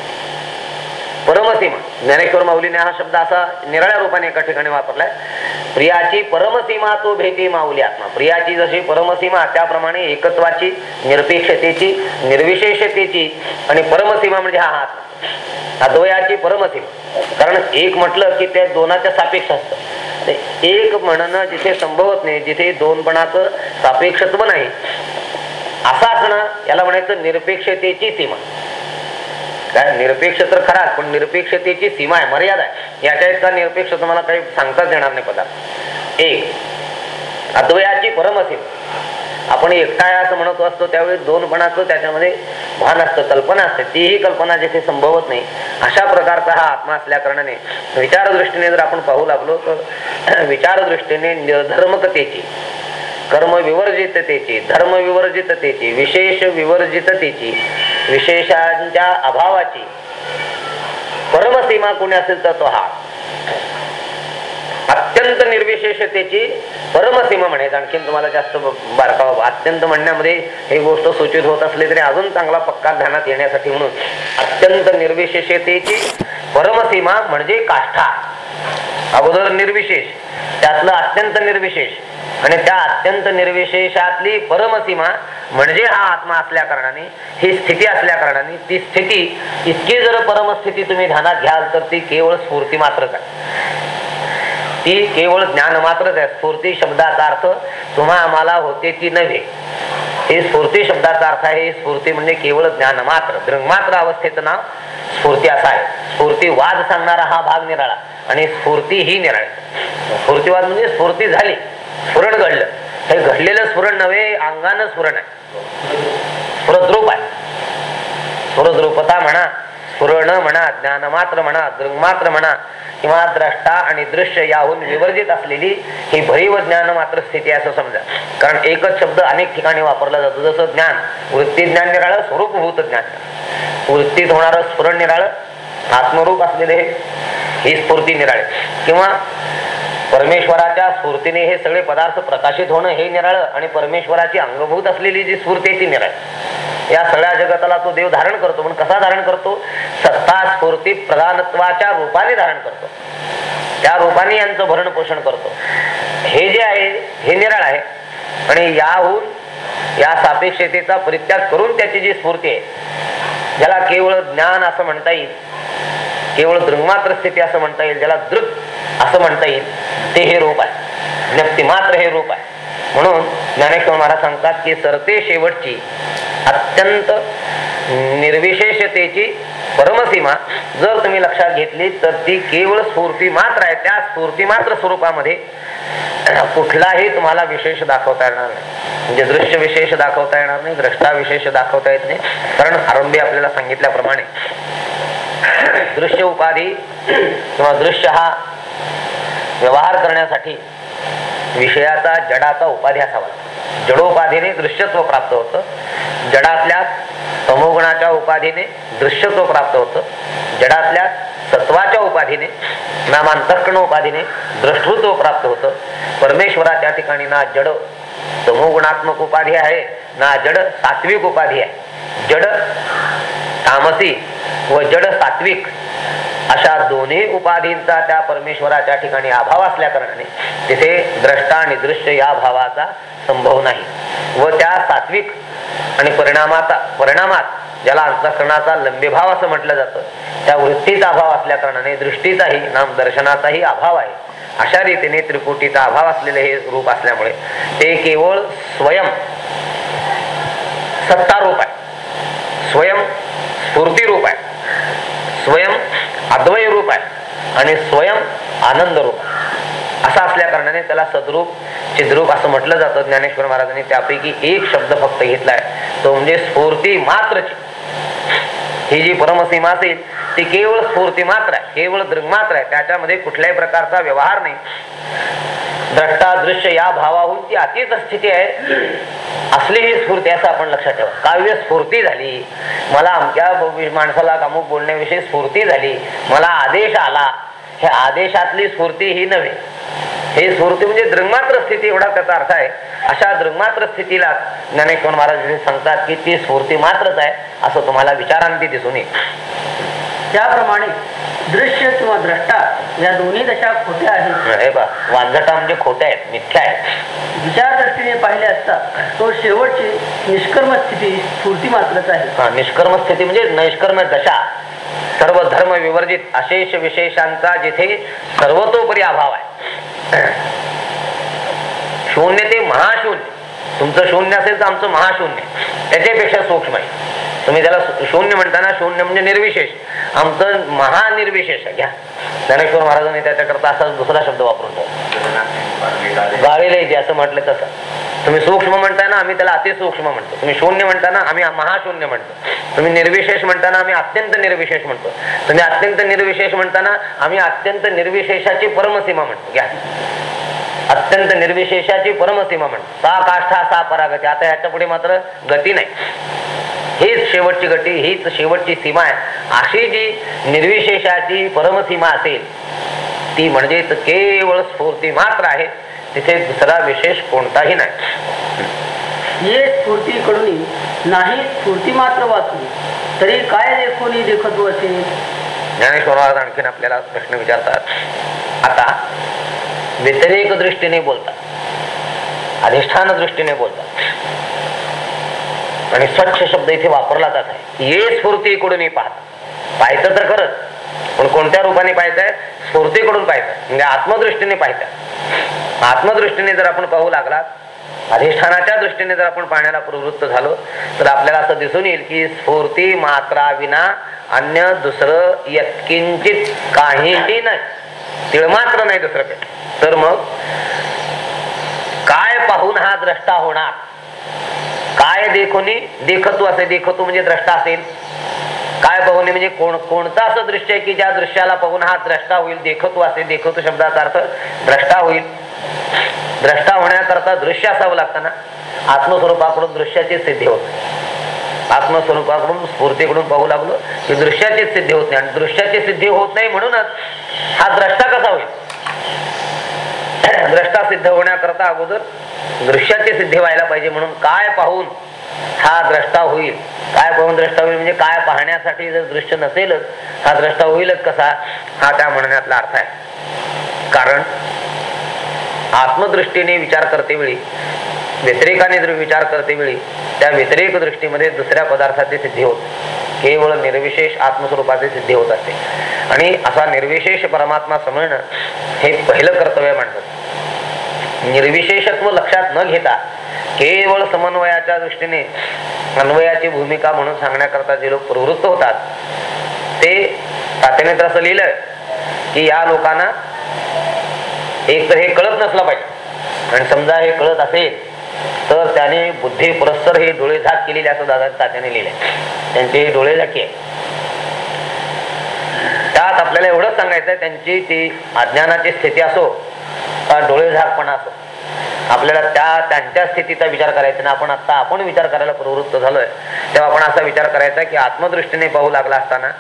परमसीमा. ज्ञानेश्वर माऊलीने हा शब्द असा निराळ्या रूपाने एका ठिकाणी वापरलाय. प्रियाची परमसीमा तो भेटी माऊली आत्मा. प्रियाची जशी परमसीमा त्याप्रमाणे एकत्वाची निरपेक्षतेची निर्विशेषतेची आणि परमसीमा म्हणजे हा आत्मा. अद्वयाची परमसीमा. कारण एक म्हटलं की त्या दोनाच्या सापेक्ष असतं. एक म्हणणं जिथे संभवत नाही जिथे दोनपणाचं सापेक्षत्व नाही असं असणं याला म्हणायचं निरपेक्षतेची सीमा. काय निरपेक्ष तर खराच पण निरपेक्षतेची सीमा आहे मर्यादा आहे. याच्या इतका निरपेक्ष तुम्हाला काही सांगताच येणार नाही पदार्थ. एक अद्वयाची परमसीमा. आपण एकटा असं म्हणत असतो त्यावेळी दोनपणाचं त्याच्यामध्ये भान असतं कल्पना असते. तीही कल्पना जिथे संभवत नाही अशा प्रकारचा हा आत्मा असल्या कारणाने विचारदृष्टीने जर आपण पाहू लागलो तर विचारदृष्टीने निर्धर्मकतेची कर्म विवर्जिततेची धर्म विवर्जिततेची विशेष विवर्जिततेची विशेषांच्या अभावाची. परमसीमा कोणी असेल तर तो हा. अत्यंत निर्विशेषतेची परमसीमा म्हणायचं आणखीन तुम्हाला जास्त बारकावा अत्यंत म्हणण्यामध्ये ही गोष्ट सूचित होत असली तरी अजून चांगला पक्का ध्यानात येण्यासाठी म्हणून अत्यंत निर्विशेषतेची परमसीमा म्हणजे काष्ठा. अगोदर निर्विशेष त्यातलं अत्यंत निर्विशेष. आणि त्या अत्यंत निर्विशेषातली परमसीमा म्हणजे हा आत्मा असल्या कारणाने ही स्थिती असल्या कारणाने ती स्थिती इतकी जर परमस्थिती तुम्ही ध्यानात घ्याल तर ती केवळ स्फूर्ती मात्रच आहे. ती केवळ ज्ञान मात्रच आहे. स्फूर्ती शब्दाचा अर्थ तुम्हा आम्हाला होते ती नव्हे. हे स्फूर्ती शब्दाचा अर्थ आहे स्फूर्ती म्हणजे केवळ ज्ञान मात्र. दृंगमात्र अवस्थेचं नाव स्फूर्ती असा आहे. स्फूर्ती वाद सांगणारा हा भाग निराळा आणि स्फूर्ती ही निराळी. स्फूर्तीवाद म्हणजे स्फूर्ती झाली स्फुरण घडलं. हे घडलेलं स्फुरण नव्हे अंगानं स्फुरण आहे. स्फुरद्रूप आहे. स्फुरद्रूपता म्हणा पुरण म्हणा ज्ञानमात्र म्हणा दृंगमात्र म्हणा किंवा द्रष्टा आणि दृश्य याहून विवर्जित असलेली ही भरीव ज्ञान मात्र स्थिती असं समजा. कारण एकच शब्द अनेक ठिकाणी वापरला जातो जसं ज्ञान. वृत्ती ज्ञान निराळ स्वरूपभूत ज्ञान. वृत्तीत होणारं स्फुरण निराळ आत्मरूप असलेले हे ही स्फूर्ती निराळे. किंवा परमेश्वराच्या स्फूर्तीने हे सगळे पदार्थ प्रकाशित होणं हे निराळ आणि परमेश्वराची अंगभूत असलेली जी स्फूर्ती आहे ती निराळ. या सगळ्या जगताला तो देव धारण करतो. पण कसा धारण करतो? सत्ता स्फूर्ती प्रधानत्वाच्या रूपाने धारण करतो. त्या रूपाने यांचं भरण पोषण करतो. हे जे आहे हे निराळ आहे. आणि याहून या सापेक्षतेचा परित्याग करून त्याची जी स्फूर्ती आहे ज्याला केवळ ज्ञान असं म्हणता येईल केवळ दृंगमात्र स्थिती असं म्हणता येईल ज्याला दृक असं म्हणता येईल ते हे रूप आहे. ज्ञप्ती मात्र हे रूप आहे. म्हणून ज्ञानेश्वर महाराज सांगतात की सरते शेवटची अत्यंत निर्विशेषतेची परमसीमा. जर तुम्ही लक्षात घेतली तर ती केवळ स्फूर्ती मात्र आहे. त्या स्फूर्ती मात्र स्वरूपामध्ये <clears throat> कुठलाही तुम्हाला विशेष दाखवता येणार नाही. म्हणजे दृश्य विशेष दाखवता येणार नाही द्रष्टा विशेष दाखवता येत नाही. कारण आरंभी आपल्याला सांगितल्याप्रमाणे <clears throat> दृश्य उपाधी <clears throat> किंवा दृश्य हा व्यवहार करण्यासाठी विषयाचा जडाचा उपाधी असावा. जडोपाधीने दृश्यत्व प्राप्त होतं. जडातल्या तमोगुणाच्या उपाधीने दृश्यत्व प्राप्त होतं. जडातल्या सत्वाच्या उपाधीने नामांतकण उपाधीने दृष्टृत्व प्राप्त होतं. परमेश्वराच्या ठिकाणी ना जड तमोगुणात्मक उपाधी आहे ना जड सात्विक उपाधी आहे. जड तामसी व जड सात्विक अशा दोन्ही उपाधींचा त्या परमेश्वराच्या ठिकाणी अभाव असल्या कारणाने तिथे द्रष्टा आणि दृश्य या भावाचा संभव नाही. व त्या सात्विक आणि परिणामाचा परिणामात ज्याला अंतकरणाचा लंबेभाव असं म्हटलं जातं त्या वृत्तीचा अभाव असल्या कारणाने दृष्टीचाही नाम दर्शनाचाही अभाव आहे. अशा रीतीने त्रिपुटीचा अभाव असलेले हे रूप असल्यामुळे ते केवळ स्वयं सत्ता रूप आहे. स्वयं स्फूर्ती रूप आहे. स्वयं अद्वय रूप आहे आणि स्वयं आनंद रूप असा असल्या कारणाने त्याला सद्रूप चिद्रूप असं म्हटलं जातं ज्ञानेश्वर महाराजांनी. त्यापैकी एक शब्द फक्त घेतलाय. तो म्हणजे स्फूर्ती मात्रची. ही जी परमसीमा असेल ती केवळ स्फूर्ती मात्र आहे केवळ दृग्मात्र आहे. त्याच्यामध्ये कुठल्याही प्रकारचा व्यवहार नाही. द्रष्टा दृश्य या भावाहून ती अतिच स्थिती आहे. असली ही स्फूर्ती असं आपण लक्षात ठेवा. काव्य स्फूर्ती झाली. मला अमक्या माणसाला अमुक बोलण्याविषयी स्फूर्ती झाली. मला आदेश आला. ह्या आदेशातली स्फूर्ती ही नव्हे. हे स्फूर्ती म्हणजे दृंगमात्र स्थिती एवढा त्याचा अर्थ आहे. अशा दृंगमात्र स्थितीला ज्ञानेश्वर महाराज हे सांगतात की ती स्फूर्ती मात्रच आहे असं तुम्हाला विचारांती दिसून येईल. त्याप्रमाणे दृश्य किंवा द्रष्टा या दोन्ही दशा खोट्या आहेत. हे वांझटा म्हणजे खोट्या आहेत मिथ्या आहेत. विचार दृष्टीने पाहिले असता तो शेवटची निष्कर्म स्थिती स्फूर्ती मात्रच आहे. हा निष्कर्म स्थिती म्हणजे नैष्कर्म दशा सर्व धर्म विवर्जित अशेष विशेषांचा जिथे सर्वतोपरी अभाव आहे. शून्य ते महाशून्य. तुमचं शून्य असेल तर आमचं महाशून्य. त्याच्यापेक्षा सूक्ष्म आहे. तुम्ही त्याला शून्य म्हणताना शून्य म्हणजे निर्विशेष. आमचं महानिर्विशेष घ्या. ज्ञानेश्वर महाराजांनी त्याच्याकरता असा दुसरा शब्द वापरून ठेवला. जे असं म्हटलं तसं. तुम्ही सूक्ष्म म्हणताना आम्ही त्याला अतिसूक्ष्म म्हणतो. तुम्ही शून्य म्हणताना आम्ही महाशून्य म्हणतो. तुम्ही निर्विशेष म्हणताना आम्ही अत्यंत निर्विशेष म्हणतो. तुम्ही अत्यंत निर्विशेष म्हणताना आम्ही अत्यंत निर्विशेषाची परमसीमा म्हणतो. घ्या. अत्यंत निर्विशेषाची परमसीमा म्हणतो. सा काष्ठा सा परागती. आता ह्याच्या पुढे मात्र गती नाही. हीच शेवटची गती हीच शेवटची सीमा आहे. अशी जी निर्विशेषाची परमसीमा असेल ती म्हणजे केवळ स्फूर्ती मात्र आहे. तिथे दुसरा विशेष कोणताही नाही. ये स्फूर्तीकडून नाही स्फूर्ती मात्र वाचू तरी काय देखोनी देखतो असे? ज्ञानेश्वर महाराज आणखीन आपल्याला प्रश्न विचारतात. आता व्यतिरेक दृष्टीने बोलतात. अधिष्ठान दृष्टीने बोलतात. आणि स्वच्छ शब्द इथे वापरला जात आहे. ये स्फूर्ती स्फूर्तीकडून पाहत. पाहायचं तर खरंच. पण कोणत्या रूपाने पाहायचंय स्फूर्तीकडून पाहायचं म्हणजे आत्मदृष्टीने पाहायचं आत्मदृष्टीने जर आपण पाहू लागलात अधिष्ठानाच्या दृष्टीने जर आपण पाहण्याला प्रवृत्त झालो तर आपल्याला असं दिसून येईल की स्फूर्ती मात्रा विना अन्य दुसरं यत्किंचित काहीही नाही. तिळमात्र नाही दुसरं काही. तर मग काय पाहून हा द्रष्टा होणार? काय देखोनी? देखतू असे देखतू म्हणजे द्रष्टा असेल. काय पाहुणे म्हणजे कोण कोणतं असं दृश्य आहे की ज्या दृश्याला पाहून हा द्रष्टा होईल देखतू असे देखतू शब्दाचा अर्थ द्रष्टा होईल. द्रष्टा होण्याकरता दृश्य असावं लागतं ना. आत्मस्वरूपाकडून दृश्याची सिद्धी होत आत्मस्वरूपाकडून स्फूर्तीकडून पाहू लागलो की दृश्याची सिद्धी होत नाही. आणि दृश्याची सिद्धी होत नाही म्हणूनच हा द्रष्टा कसा होईल? द्रष्टा सिद्ध होण्याकरता अगोदर दृश्याची सिद्धी व्हायला पाहिजे म्हणून काय पाहून हा द्रष्टा होईल? काय पाहून द्रष्टा होईल म्हणजे काय पाहण्यासाठी जर दृश्य नसेलच हा द्रष्टा होईलच कसा? हा त्या म्हणण्यातला अर्थ आहे. कारण आत्मदृष्टीने विचार करते वेळी व्यतिरेकाने जर विचार करते वेळी त्या व्यतिरेक दृष्टीमध्ये दुसऱ्या पदार्थाची सिद्धी होत. केवळ निर्विशेष आत्मस्वरूपाची सिद्धी होत असते. आणि असा निर्विशेष परमात्मा समजणं हे पहिलं कर्तव्य मानतात निर्विशेषत्व लक्षात न घेता केवळ समन्वयाच्या दृष्टीने अन्वयाची भूमिका म्हणून सांगण्याकरता जे लोक प्रवृत्त होतात ते तात्याने तर असं लिहिलंय की या लोकांना एक तर हे कळत नसलं पाहिजे. आणि समजा हे कळत असेल तर त्याने बुद्धी पुरस्तर हे डोळे झाक केलेले असं दादा तात्याने लिहिले त्यांचे डोळे झाकी आहे त्यात आपल्याला एवढंच सांगायचं त्यांची ती अज्ञानाची स्थिती असो का डोळे झाकपणा असो आपल्याला त्या त्यांच्या स्थितीचा विचार करायचा ना आपण आता आपण विचार करायला प्रवृत्त झालोय. तेव्हा आपण असा विचार करायचा की आत्मदृष्टीने पाहू लागला असताना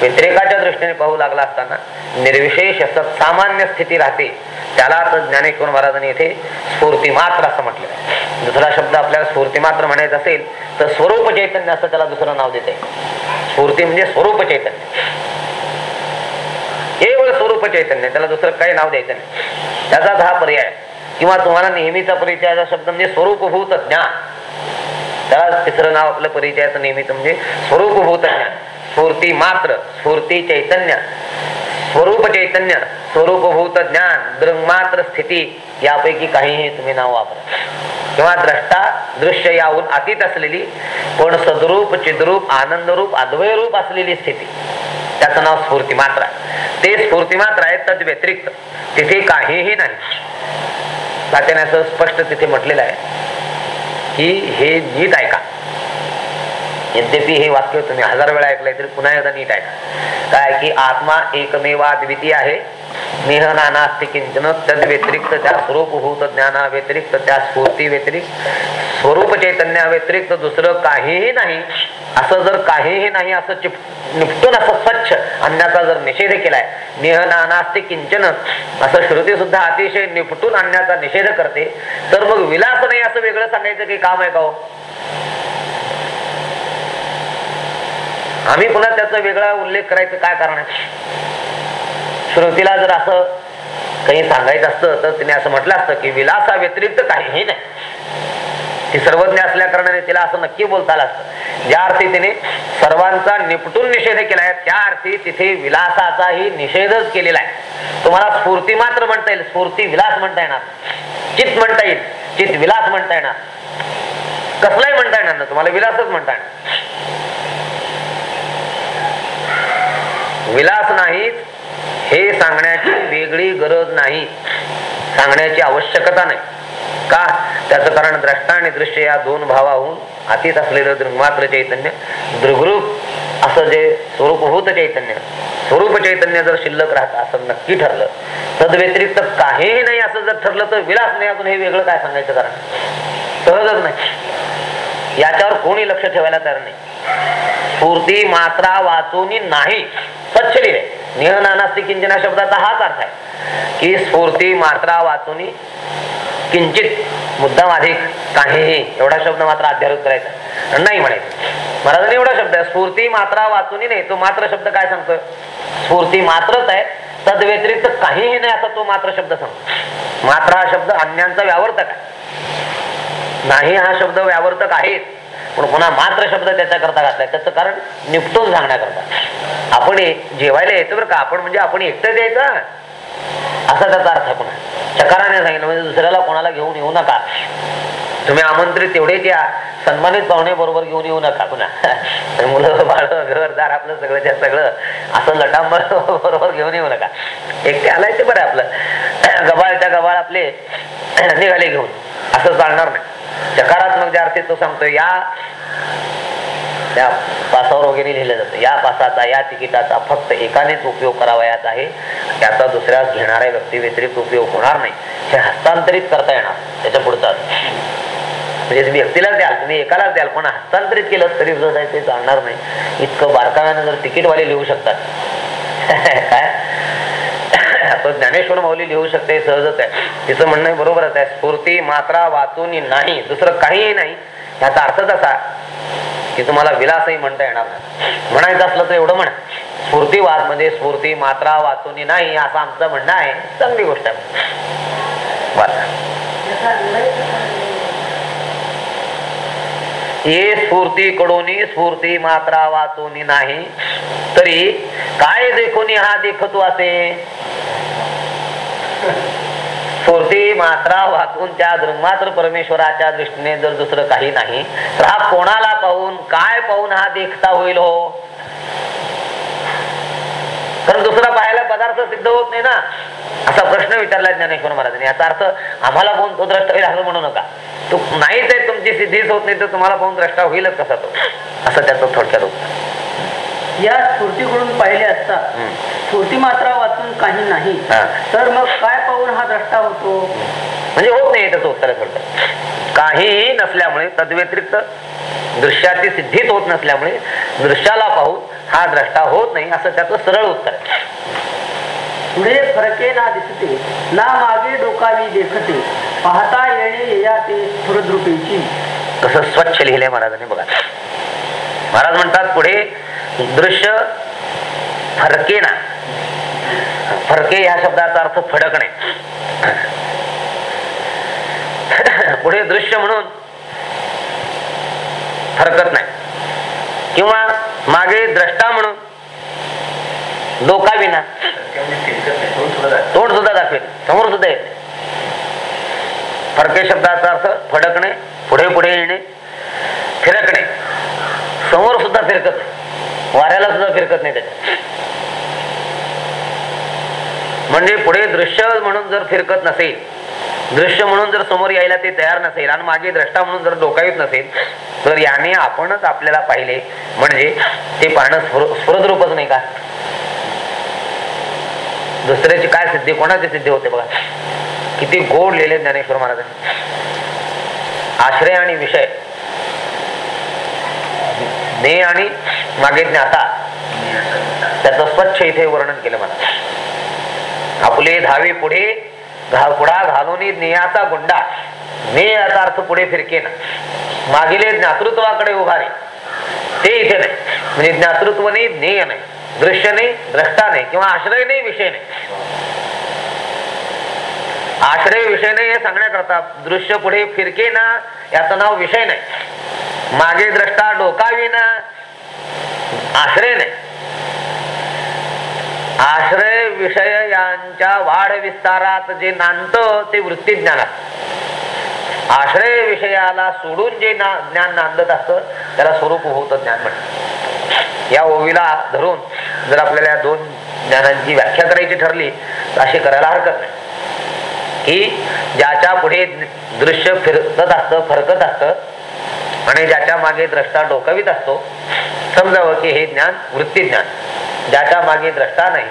व्यतिरेकाच्या दृष्टीने पाहू लागला असताना निर्विशेष सामान्य स्थिती राहते. त्याला तर ज्ञानेश्वर महाराजांनी येथे स्फूर्ती मात्र असं म्हटलं. आहे दुसरा शब्द आपल्याला स्फूर्ती मात्र म्हणायचा असेल तर स्वरूप चैतन्य असं त्याला दुसरं नाव देते. स्फूर्ती म्हणजे स्वरूप चैतन्य. केवळ स्वरूप चैतन्य त्याला दुसरं काही नाव द्यायचं नाही. त्याचाच हा पर्याय किंवा तुम्हाला नेहमीचा परिचयाचा शब्द म्हणजे स्वरूपभूत ज्ञान. त्याला तिसरं नाव आपलं परिचयाचं नेहमीच म्हणजे स्वरूपभूत ज्ञान. स्फूर्ती मात्र स्फूर्ती चैतन्य. स्वरूप चैतन्य स्वरूपभूत ज्ञान दृंगमात्र स्थिती यापैकी काहीही तुम्ही नाव वापरा. किंवा द्रष्टा दृश्य याहून अतीत असलेली पण सदरूप चिद्रूप आनंदरूप अद्वय रूप असलेली स्थिती. त्याचं नाव स्फूर्ती मात्र ते स्फूर्ती मात्र आहे तद व्यतिरिक्त. तिथे काहीही नाही. तात्याने असं स्पष्ट तिथे म्हटलेलं आहे की हे नीट ऐका. यद्यपि हे वाक्य तुम्ही हजार वेळा ऐकलंय तरी पुन्हा एकदा नीट ऐका. काय की आत्मा एकमेवा द्वितीय आहे. नेह असते किंचन तद व्यतिरिक्त त्या स्वरूपभूत ज्ञाना व्यतिरिक्त त्या स्फूर्ती व्यतिरिक्त स्वरूप चैतन्या व्यतिरिक्त दुसरं काहीही नाही. असं जर काहीही नाही असं चिप निपटून असं स्वच्छ अन्नाचा जर निषेध केलाय नेह नानास्ति किंचन असं श्रुती सुद्धा अतिशय निपटून आणण्याचा निषेध करते. तर मग विलास नाही असं वेगळं सांगायचं काही काम आहे का हो? आम्ही पुन्हा त्याचा वेगळा उल्लेख करायचं काय कारण आहे? श्रुतीला जर असं काही सांगायचं असतं तर तिने असं म्हटलं असतं की विलासा व्यतिरिक्त काहीही नाही. ती सर्वज्ञ असल्या कारणाने तिला असं नक्की बोलता आलं असतं. ज्या अर्थी तिने सर्वांचा निपटून निषेध केलाय त्या अर्थी तिथे विलासाचाही निषेधच केलेला आहे. तुम्हाला स्फूर्ती मात्र म्हणता येईल. स्फूर्ती विलास म्हणता येणार. चित म्हणता येईल. चित विलास म्हणता येणार. कसलाही म्हणता येणार ना तुम्हाला विलासच म्हणता येणार. विलास नाही हे सांगण्याची वेगळी गरज नाही. सांगण्याची आवश्यकता नाही. का? त्याचं कारण द्रष्टा आणि दृश्य या दोन भावाहून अतीत असलेलं दृंगमात्र चैतन्य दृगरूप असं जे स्वरूपभूत चैतन्य स्वरूप चैतन्य जर शिल्लक राहतं असं नक्की ठरलं तद व्यतिरिक्त काहीही नाही असं जर ठरलं तर विलास नाही अजून हे वेगळं काय सांगायचं कारण? सहजच नाही. याच्यावर कोणी लक्ष ठेवायला तयार नाही. स्फूर्ती मात्रा वाचून नाही स्वच्छ लिहिले. निहनानास्ती किंचना शब्दाचा हाच अर्थ आहे. की स्फूर्ती मात्रा वाचून किंचित मुद्दाम अधिक काहीही एवढा शब्द मात्र अध्यारोप करायचा. नाही म्हणायचं. महाराजांनी एवढा शब्द आहे स्फूर्ती मात्रा वाचून नाही तो मात्र शब्द काय सांगतोय? स्फूर्ती मात्रच आहे तद व्यतिरिक्त काहीही नाही असा तो मात्र शब्द सांगतो मात्र हा शब्द अन्यांचा व्यावर्तक आहे. नाही हा शब्द व्यावर्तक आहेच पण पुन्हा मात्र शब्द त्याच्याकरता घातलाय. त्याचं कारण निपटून सांगण्याकरता. आपण जेवायला यायचं बरं का आपण म्हणजे आपण एकटं द्यायचा असा त्याचा अर्थ पुन्हा. चकाराने सांगितलं म्हणजे दुसऱ्याला कोणाला घेऊन येऊ नका. तुम्ही आमंत्रित एवढे द्या. सन्मानित पाहुणे बरोबर घेऊन येऊ नका पुन्हा. <laughs> मुलं बाळ घरदार आपलं सगळं त्या सगळं. असं लटांब <laughs> बरोबर घेऊन येऊ नका. एकटे आलाय ते बरं आपलं. <clears throat> गबाळच्या गबाळ आपले. <clears throat> निघाले घेऊन. असं चालणार नाही. सकारात्मक ज्या अर्थी तो सांगतो या. त्या पासावर वगैरे लिहिलं जातं. या पासाचा या तिकिटाचा फक्त एकानेच उपयोग करावयाचा आहे. त्याचा दुसऱ्या घेणाऱ्या व्यक्ती व्यतिरिक्त उपयोग होणार नाही. हे हस्तांतरित करता येणार. त्याच्या पुढचा म्हणजे तुम्ही व्यक्तीलाच द्याल तुम्ही एकालाच द्याल पण हस्तांतरित केलं तरी सुद्धा ते चालणार नाही. इतकं बारकाव्यानं जर तिकीटवाले लिहू शकतात. <laughs> काय? तो ज्ञानेश्वर माऊली लिहू शकते सहजच आहे. तिचं म्हणणं बरोबरच आहे. स्फूर्ती मात्रा वाचून नाही दुसरं काहीही नाही. याचा अर्थच असा की तुम्हाला विलासही म्हणता येणार नाही. म्हणायचं असलं तर एवढं म्हणा. स्फूर्तीवाद म्हणजे स्फूर्ती मात्रा वाचून नाही असं आमचं म्हणणं आहे. चांगली गोष्ट आहे. हे स्फूर्ती कडून स्फूर्ती मात्रा वाचून नाही. तरी काय देखून हा देखतो असे? स्फूर्ती मात्रा वाचून त्या मात्र परमेश्वराच्या दृष्टीने जर दुसरं काही नाही तर हा कोणाला पाहून काय पाहून हा देखता होईल हो? कारण दुसरा पाहायला पदार्थ सिद्ध होत नाही ना. असा प्रश्न विचारला ज्ञानेश्वर महाराजांनी. याचा अर्थ आम्हाला कोण तो द्रष्ट होईल असं म्हणू नका. तो नाहीच आहे तुमची सिद्धीच होत नाही तर तुम्हाला पाहून द्रष्टा होईलच कसा तो. असं त्याचं थोडक्यात उत्तर. या स्फूर्तीकडून पाहिले असता. स्फूर्ती मात्रा वाचून काही नाही. तर मग काय पाहून हा द्रष्टा होतो? म्हणजे होत नाही त्याचं उत्तर आहे थोडक्यात. काहीही नसल्यामुळे तद्व्यतिरिक्त दृश्याची सिद्धीच होत नसल्यामुळे दृश्याला पाहून हा द्रष्टा होत नाही असं त्याचं सरळ उत्तर आहे. पुढे फरके ना दिसते ना मागे डोकावी देखते पाहता येणे या ते स्फुरद्रुपेची तसं स्वच्छ लिहिले महाराजांनी बघा. महाराज म्हणतात पुढे दृश्य फरके ना. फरके या शब्दाचा अर्थ फडकणे पुढे दृश्य म्हणून फरकत नाही. किंवा मागे द्रष्टा म्हणून डोका विना तोंड सुद्धा दाखवेल. समोर सुद्धा येते. फडके शब्दाचा अर्थ फडकणे पुढे पुढे येणे फिरकणे. समोर सुद्धा फिरकत नाही. वाऱ्याला सुद्धा फिरकत नाही त्याच्या म्हणजे पुढे दृश्य म्हणून जर फिरकत नसेल दृश्य म्हणून जर समोर यायला ते तयार नसेल आणि मागे द्रष्टा म्हणून जर डोकावीत नसेल तर याने आपणच आपल्याला पाहिले. म्हणजे ते पाहणं स्फुरद रूपच नाही का? दुसऱ्याची काय सिद्धी कोणाची सिद्धी होते बघा. किती गोड लिहिले ज्ञानेश्वर महाराजांनी. आश्रय आणि विषय. ने आणि मागे ज्ञाता. त्याचं स्वच्छ इथे वर्णन केलं मला. आपले धावे पुढे घालपुडा पुढा घालून नेयाचा गुंडा. ने याचा अर्थ पुढे फिरके ना. मागिले ज्ञातृत्वाकडे उभारे ते इथे नाही. म्हणजे ज्ञातृत्व नाही ज्ञेय नाही. दृश्य नाही द्रष्टा नाही किंवा आश्रय नाही विषय नाही आश्रय विषय नाही हे सांगण्याकरता दृश्य पुढे फिरके ना याचं नाव विषय नाही. मागे द्रष्टा डोकावी ना आश्रय नाही आश्रय विषय यांच्या वाढ विस्तारात जे नांदत ते वृत्ती ज्ञानात आश्रय विषयाला सोडून जे ना ज्ञान नांदत असतं त्याला स्वरूप होत ज्ञान म्हणतात. या ओवीला धरून जर आपल्याला या दोन ज्ञानांची व्याख्या करायची ठरली तर अशी करायला हरकत नाही. की ज्याच्या पुढे दृश्य फिरकत असतं फरकत असतं आणि ज्याच्या मागे द्रष्टा डोकावीत असतो समजावं की हे ज्ञान वृत्ती ज्ञान ज्याच्या मागे द्रष्टा नाही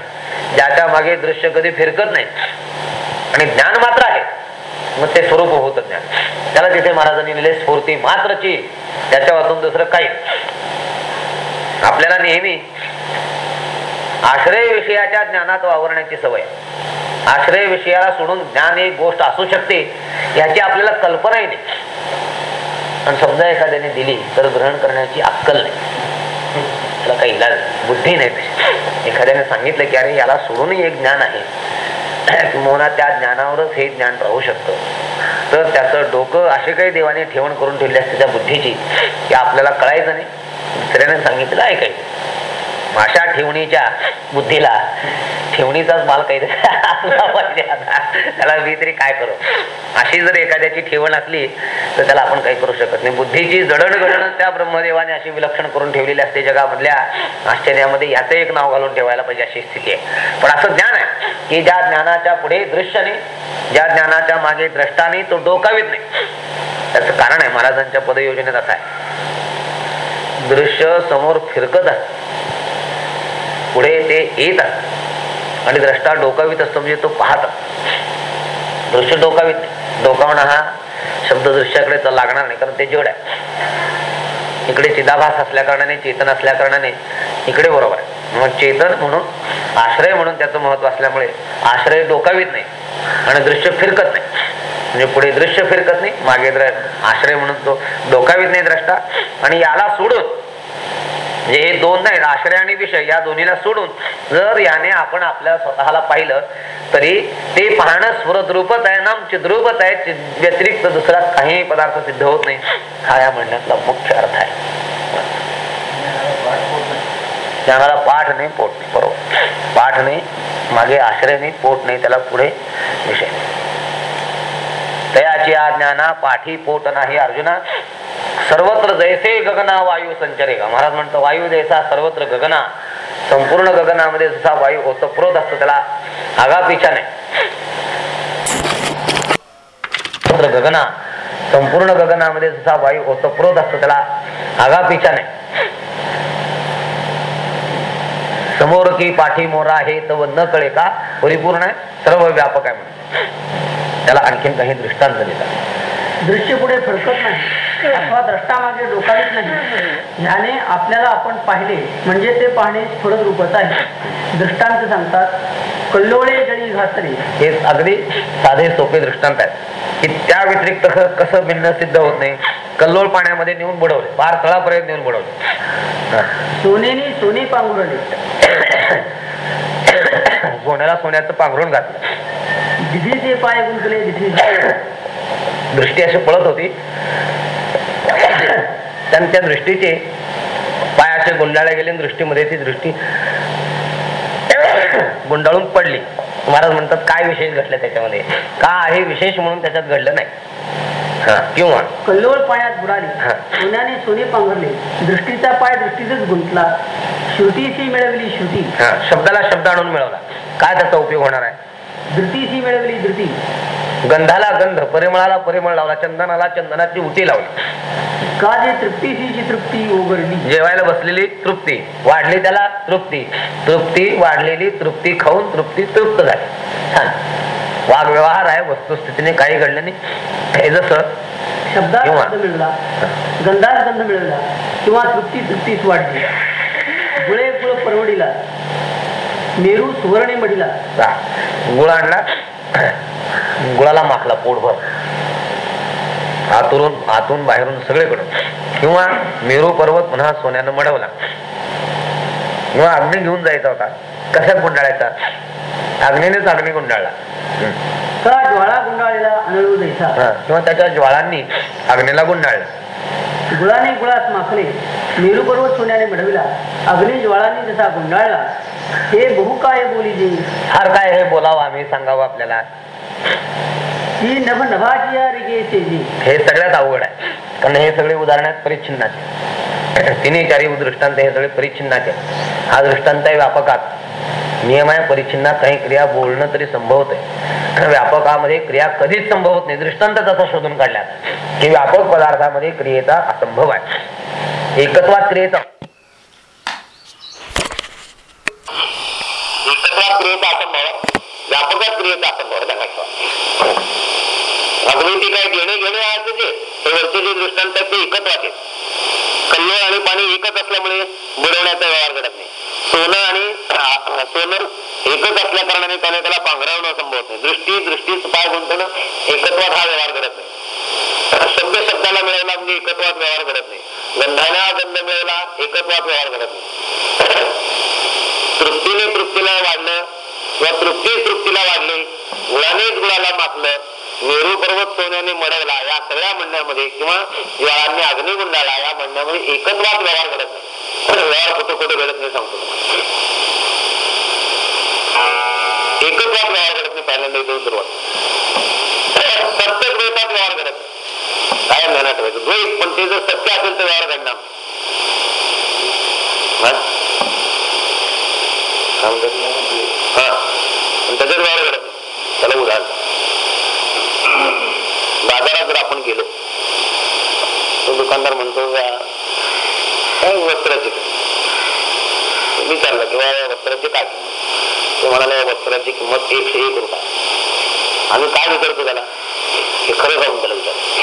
ज्याच्या मागे दृश्य कधी फिरकत नाही आणि ज्ञान मात्र आहे मग ते स्वरूप होत ज्ञान. त्याला तिथे महाराजांनी लिहिले स्फूर्ती मात्रची. त्याच्या वाचून दुसरं काही आपल्याला नेहमी आश्रय विषयाच्या ज्ञानात वावरण्याची सवय. आश्रय विषयाला सोडून ज्ञान एक गोष्ट असू शकते याची आपल्याला कल्पनाही नाही. आणि समजा एखाद्याने दिली तर ग्रहण करण्याची अक्कल नाही. त्याला काही इलाज बुद्धी नाही. एखाद्याने सांगितलं की अरे याला सोडूनही एक ज्ञान आहे. किंवा त्या ज्ञानावरच हे ज्ञान राहू शकतं. तर त्याचं डोकं असे काही देवाने ठेवण करून ठेवली असते त्या बुद्धीची की आपल्याला कळायचं नाही. दुसऱ्याने सांगितलं ऐकायचं माशा ठेवणीच्या बुद्धीला ठेवणीचाच माल काही त्याला मी तरी काय करू? अशी जर एखाद्याची ठेवण असली तर त्याला आपण काही करू शकत नाही. बुद्धीची जडणघडण त्या ब्रह्मदेवाने अशी विलक्षण करून ठेवलेली असते जगामधल्या आश्चर्यामध्ये याचं एक नाव घालून ठेवायला पाहिजे अशी स्थिती आहे. पण असं ज्ञान आहे की ज्या ज्ञानाच्या पुढे दृश्याने ज्या ज्ञानाच्या मागे द्रष्टाने तो डोकावीत नाही. त्याचं कारण आहे महाराजांच्या पदयोजनेत असं आहे. दृश्य समोर फिरकत आहे. पुढे ते येत आणि द्रष्टा डोकावीत असतो म्हणजे तो पाहत दृश्य डोकावीत. डोकावणं हा शब्द दृश्याकडे लागणार नाही कारण ते जड आहे. इकडे चिदाभास असल्या कारणाने चेतन असल्या कारणाने इकडे बरोबर आहे. मग चेतन म्हणून आश्रय म्हणून त्याचं महत्त्व असल्यामुळे आश्रय डोकावीत नाही आणि दृश्य फिरकत नाही. म्हणजे पुढे दृश्य फिरकत नाही मागे आश्रय म्हणून तो डोकावीत नाही द्रष्टा. आणि याला सोडून म्हणजे हे दोन नाही आश्रय आणि विषय या दोन्हीला सोडून जर याने आपण आपल्या स्वतःला पाहिलं तरी ते पाहणं स्फुरद्रूपच आहे नाम चिद्रूपच आहे व्यतिरिक्त दुसरा काही पदार्थ सिद्ध होत नाही. हा या म्हणण्यातला मुख्य अर्थ आहे. ज्ञानाला पाठ नाही पोट नाही बरोबर. पाठ नाही मागे आश्रय नाही पोट नाही त्याला पुढे विषय नाही. तयाची ज्ञाना पाठी पोट नाही अर्जुना. सर्वत्र जैसे गगना वायू संचरे महाराज म्हणतो वायू जैसा सर्वत्र गगना संपूर्ण गगनामध्ये जसा वायू ओतप्रोत असतो त्याला आगापिछा नाही. गगना संपूर्ण गगनामध्ये जसा वायू ओतप्रोत असतो त्याला आगापिछा नाही. समोर की पाठी मोरा हे तव न कळे का? परिपूर्ण आहे सर्व व्यापक आहे म्हणून. त्याला आणखीन काही दृष्टांत देतात दृश्य पुढे फरकत नाही. अथवा द्रष्टा मागे डोकावीत नाही. ह्याने आपल्याला आपण पाहिले म्हणजे ते पाहणे स्फुरत रूपच आहे. दृष्टांत सांगतात कल्लोळे जळी घासरे हे अगदी साधे सोपे दृष्टांत आहेत. की त्या व्यतिरिक्त कसं भिन्न सिद्ध होत नाही. कल्लोळ पाण्यामध्ये नेऊन बुडवले. पार तळापर्यंत नेऊन बुडवले. सोनेनी सोने पांघुरले. <coughs> सोन्याला सोन्याचं पांघरून घातलं. दिधीचे पाय गुंतले दिधी दृष्टी अशी पळत होती. त्यांच्या दृष्टीचे पायाचे गुंडाळे गेले आणि दृष्टीमध्ये ती दृष्टी गुंडाळून पडली. महाराज म्हणतात काय विशेष घडलं त्याच्यामध्ये? का आहे विशेष म्हणून त्याच्यात घडलं नाही? हा, किंवा कल्लोळ पाण्यात बुडाली. हा. सोन्याने सोने पांघरले. दृष्टीचा पाय दृष्टीतच गुंतला. श्रुतीशी मिळवली श्रुती. हा शब्दाला शब्द आणून मिळवला. काय त्याचा उपयोग होणार आहे? धृतीशी मिळवली धृती. गंधाला गंध परिमळाला परिमळ लावला चंदनाला चंदनाची उटी लावली. का जे तृप्तीशी तृप्ती ओगरली जेवायला बसलेली तृप्ती वाढली त्याला तृप्ती. तृप्ती वाढलेली तृप्ती खाऊन तृप्ती तृप्त झाली. छान. वाघ व्यवहार आहे वस्तुस्थितीने काही घडलं नाही. हे जसं शब्दात मिळवला गंधात गंध मिळवला किंवा तृप्ती तृप्तीच वाढली. गुळे गुळ परवडीला मेरू सुवर्णे मढीला चा, गुळ आणला गुळाला माखला पोटभर. आतून आतून बाहेरून सगळीकडून. किंवा मेरू पर्वत पुन्हा सोन्यानं मडवला. किंवा अग्नी घेऊन जायचा होता. कशात गुंडाळायचा? अग्नीनेच अग्नी गुंडाळला. ज्वाळा गुंडाळलेला किंवा त्याच्या ज्वाळांनी अग्नीला गुंडाळलं. गुळाने गुळात माखले मेरू पर्वत सोन्याने मिळविला अग्नी ज्वाळाने जसा गुंडाळला हे बहु काय बोली जे? फार काय हे बोलावं आम्ही सांगावं आपल्याला. ही नभ नभाची या रिगेचे जी हे सगळ्यात अवघड आहे. कारण हे सगळे उदाहरण आहेत. परिच्छिन्नाचे <clears throat> तिन्ही चारी दृष्टांत हे सगळे परिच्छिन्नाचे. हा दृष्टांत आहे व्यापकात नियम आहे परिच्छिन्नात काही क्रिया बोलणं तरी संभवत आहे <clears throat> व्यापकामध्ये क्रिया कधीच संभवत नाही. दृष्टांत तसा शोधून काढला की व्यापक पदार्थामध्ये क्रियेचा असंभव आहे. एकत्वात क्रियेचा एकत्वात क्रियेचा व्यापकात क्रियेचा काय घेणे घेणे आहे ते वरचे जे दृष्टांत ते एकत्वात आहेत कल्लोळ आणि पाणी एकच असल्यामुळे बुडवण्याचा व्यवहार घडत नाही. सोनं आणि सोनं एकच असल्या कारणाने त्याने त्याला पांघरावणं संभवत नाही. दृष्टी दृष्टीच पाय गुंतवणं एकत्वात हा व्यवहार घडत नाही. शब्द शब्दाला मिळवला म्हणजे एकत्वात व्यवहार घडत नाही. गंधाला गंध मिळवला एकत्वात व्यवहार घडत नाही. तृप्तीने तृप्तीला वाढलं किंवा तृप्ती तृप्तीला वाढली गुळानेच गुळाला माखलं मेरू पर्वत सोन्याने मडवला. या सगळ्या म्हणण्यामध्ये किंवा ज्वाळांनी अग्निगुंडाला या म्हणण्यामध्ये एकत्वात व्यवहार घडत नाही. व्यवहार कुठं कुठे घडत नाही सांगतो. एकच एकत्वात व्यवहार घडत नाही पहिल्यांदा दोन सुरुवात. प्रत्येक वेळात व्यवहार घडत नाही. काय ध्यानात ठेवायचं. द्वैत पण ते जर सत्य असेल तर व्यवहार घडणार हा? त्याच्यात व्यवहार घडत नाही. त्याला उदाहरण. बाजारात जर आपण गेलो तो दुकानदार म्हणतो काय वस्त्राचे? विचारलं किंवा या वस्त्राची काय? ते म्हणाले या वस्त्राची किंमत एकशे एक रुपये आम्ही काय विचारतो त्याला? हे खरं जाऊन त्याला विचारतो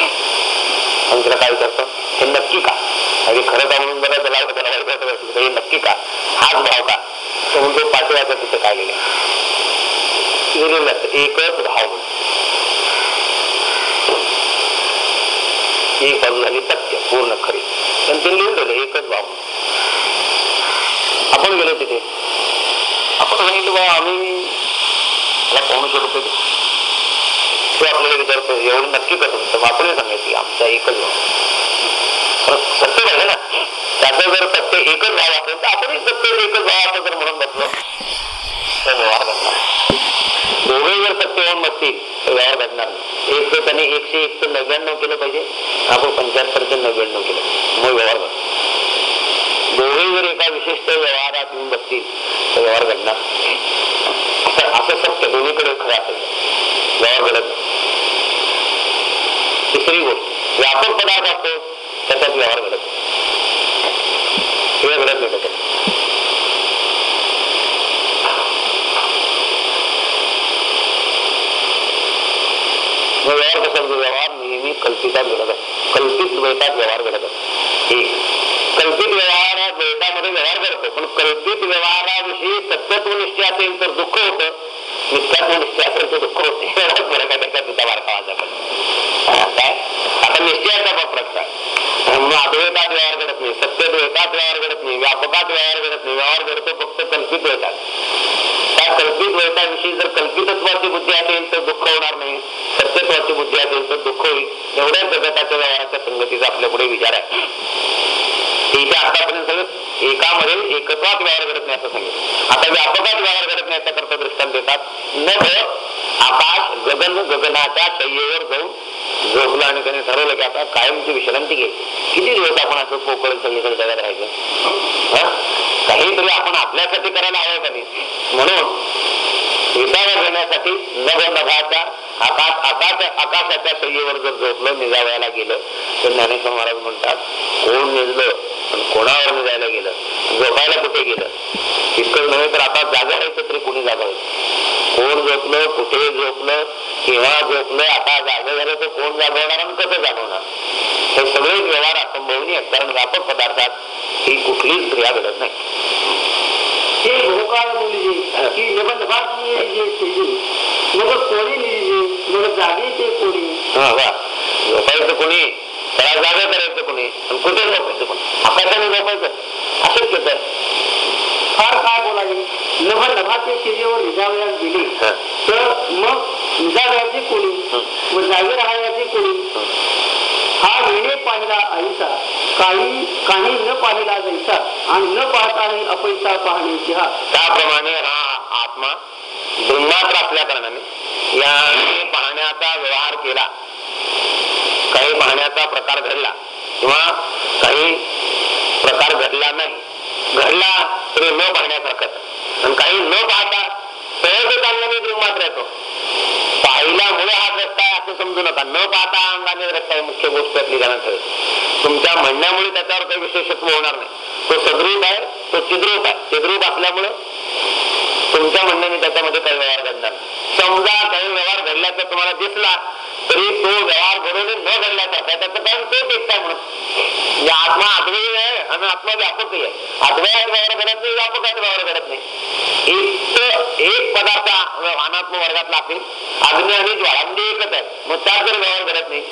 आणि त्याला काय विचारतो? हे नक्की का? आणि खरं जाऊन जरा त्याला त्याला वाईट हे नक्की का? हाच भाव का? तो म्हणतो पाचव्याचा तिथे काय लिहिलं एकच भाव. म्हणतो हे बाजू झाली सत्य पूर्ण खरे. पण ते लिहून एकच भाव आपण गेलो तिथे. आपण सांगितलं बा आम्ही मला पावणेशे रुपये देऊ तो आपल्याला विचारतो एवढं नक्की कसं तर आपण सांगायची आमचा एकच भाव सत्य झालं ना. त्याचं जर सत्य एकच भाव असेल तर आपणही सत्य एकच भाव असं जर म्हणून बसलो. तर व्यवहार घडणार. दोघे जर सत्य होऊन नसतील तर व्यवहार घडणार एक तर त्याने एकशे एक तर नव्याण्णव केलं पाहिजे. आपण पंच्याहत्तर ते नव्याण्णव केलं. मग व्यवहार घडणार दोघे जर एका विशिष्ट व्यवहारात येऊन बघतील तर व्यवहार घडणार. असं असं सत्य दोन्हीकडे खरं असेल. व्यवहार घडत तिसरी गोष्ट व्यापक पदार्थ असतो त्याच्यात व्यवहार घडत नाही. हे घडत नाही त्याच्यात. मग व्यवहार कसा म्हणजे व्यवहार? कल्पितात घडत असतो कल्पित द्वैतात व्यवहार घडत असतो कल्पित व्यवहार द्वैतामध्ये व्यवहार करतो. पण कल्पित व्यवहाराविषयी सत्यत्व निश्चय असेल तर दुःख होतं. नित्यात्व निश्चय असेल तर दुःख होते. <laughs> एवढाच फरक आहे त्याच्यात सुद्धा बारकावाचा पण. काय? आता निश्चयाचा पण प्रश्न आहे. अद्वैतात व्यवहार घडत नाही. सत्य द्वैतात व्यवहार घडत नाही. व्यापकात व्यवहार घडत नाही. व्यवहार घडतो फक्त कल्पित द्वैतात त्या कल्पित द्वैताविषयी जर कल्पितत्वाची बुद्धी असेल तर दुःख होणार नाही. सत्यत्वाची बुद्धी असेल तर दुःख होईल. एवढ्या जगताच्या व्यवहाराच्या संगतीचा आपल्या पुढे विचार आहे. हे आतापर्यंत एकामध्ये एकत्वात व्यवहार घडत नाही असं सांगितलं. आता व्यापकात व्यवहार घडत नाही असं करता दृष्टांत देतात. न आकाश गगन गगनाच्या शय्येवर जाऊन झोपलं आणि त्याने ठरवलं की आता कायमची विश्रांती घे. किती दिवस आपण असं पोकळ सगळीकडे जगात राहायचं? हा? काहीतरी आपण आपल्यासाठी करायला हवं का नाही? म्हणून विसावा घेण्यासाठी नभ नभाच्या आकाश आकाश आकाशाच्या सय्येवर जर झोपलं निजावायला गेलं तर ज्ञानेश्वर महाराज म्हणतात कोण निजलं आणि कोणावर निजायला गेलं झोपायला कुठे गेलं? इतकं नव्हे तर आता जागा तरी कोणी जागा कोण झोपलं कुठे झोपलं केव्हा झोपलं आता जागा झालं तर कोण जागवणार आणि कसं जागवणार? हे सगळे व्यवहार असंभवनीय आहेत कारण व्यापक पदार्थात ही कुठलीच क्रिया घडत नाही. ते भोकाळ बोलजे की निबंध भाग जे केली मग कोणी निजे मग जागे ते कोणी. हा झोपायचं कोणी? त्याला जागा करायचं कोणी? कुठे झोपायचं कोणी? आकाशाने झोपायचं? अशक्यच आहे फार काय बोलावे? नभ नभाचे शिजेवर निजावयास हा. तर मग निजावयाचे कोणी? व जागे राहायचे कोणी? हा वेणे पाहिला आईचा. काही काही न पाहिला जायचा. आणि न पाहताही अपैसा पाहण्याची हा त्याप्रमाणे हा आत्मा दृंगमात्र असल्या कारणाने या पाहण्याचा व्यवहार केला. काही पाहण्याचा प्रकार घडला. किंवा काही प्रकार घडला नाही. घडला तरी न पाहण्यासारखंच. आणि काही न पाहता सहज अंगाने दृंगमात्र येतो. पाहिल्यामुळे हा असं समजू नका न पाहता अंगाने रस्ता आहे मुख्य गोष्ट आपली ध्यानात तुमच्या म्हणण्यामुळे त्याच्यावर काही विशेषत्व होणार नाही. तो सद्रूप आहे तो चिद्रूप आहे. चिद्रूप असल्यामुळं तुमच्या म्हणण्याने त्याच्यामध्ये काही व्यवहार घडणार समजा काही व्यवहार घडल्याचा तुम्हाला दिसला तरी तो व्यवहार घडवणे न घडल्याचा त्याचं कारण तोच एकटा म्हणून. म्हणजे आत्मा अद्वैय आहे आणि आत्मा व्यापकही आहे. अद्वयात व्यवहार घडत नाही व्यापकात व्यवहार घडत नाही. एक एक पदार्थ अनात्म वर्गातला असेल अग्नी आणि ज्वाळा म्हणजे एकच आहे. मग त्यात जर व्यवहार घडत नाही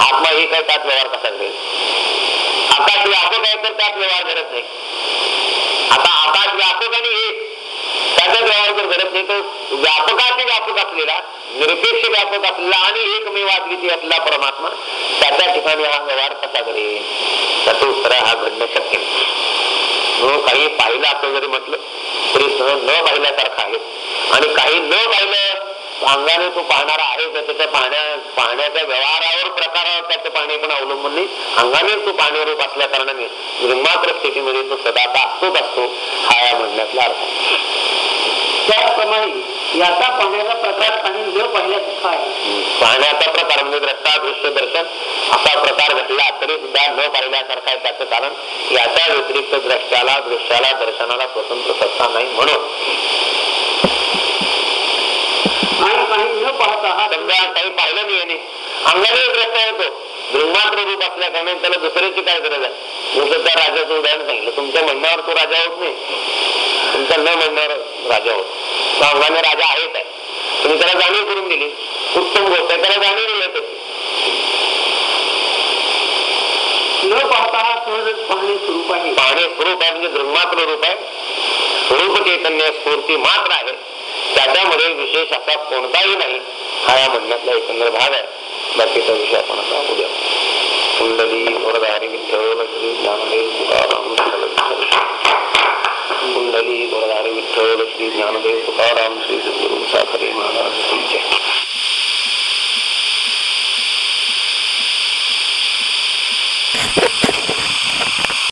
आत्मा एक आहे त्यात व्यवहार कसा घडेल? आकाश व्यापक आहे तर त्यात व्यवहार घडत नाही. आता आकाश व्यापक आणि एक त्याचा व्यवहार जर घडत नाही तो व्यापकाचे व्यापक असलेला निरपेक्ष व्यापक असलेला आणि एकमेव अद्वितीय असलेला परमात्मा त्याच्या ठिकाणी हा व्यवहार कसा करेल त्याचं उत्तर हा घडणं शक्य म्हणून काही पाहिलं असं जरी म्हटलं तरी सहज न पाहिल्यासारखं आहे. आणि काही न पाहिलं अंगाने तो पाहणारा आहे तर त्याच्या पाहण्या पाहण्याच्या व्यवहारावर प्रकारावर त्याचं पाणी पण अवलंबून नाही. अंगाने तो पाहणे असल्या कारणाने निर्मात्र स्थितीमध्ये तो सदाचा असतोच असतो हा या म्हणण्यातला अर्थ त्याचप्रमाणे याचा पाहण्याचा प्रकार काही न पाहिल्यासारखा आहे. पाहण्याचा प्रकार म्हणजे द्रष्टा दृश्य दर्शन असा प्रकार घडला तरी सुद्धा न पाहिल्यासारखा आहे त्याचं कारण याच्या व्यतिरिक्त द्रष्ट्याला दृश्याला दर्शनाला स्वतंत्र सत्ता नाही म्हणून. आणि काही न पाहता हा समजा काही पाहिलं नाही याने अंगाने द्रष्टा होतो दृंगमात्र रूप असल्या कारणाने त्याला दुसऱ्याची काय गरज आहे? जसं त्या राजाचं उदाहरण सांगितलं. तुमच्या म्हणण्यावर तो राजा होत नाही. तुमच्या न म्हणण्यावर राजा होत तो राजा आहेत. तुम्ही त्याला जाणीव करून दिली. उत्तम गोष्ट आहे त्याला जाणीव मिळत न पाहता हा सहजच पाहणे स्वरूप आहे. पाहणे स्वरूप आहे म्हणजे दृंगमात्र रूप आहे. स्वरूप चैतन्य स्फूर्ती मात्र आहे. त्याच्यामध्ये विशेष असा कोणताही नाही. हा या म्हणण्यातला एकंदर भाग आहे. बाकीचा विषय आपण आता उद्या कुंडली वरदारी विठ्ठल श्री ज्ञानदेव तुकाराम कुंडली भरणारे विठ्ठल श्री ज्ञानदेव तुकाराम श्री सद्गुरू साखरे महाराज तुमचे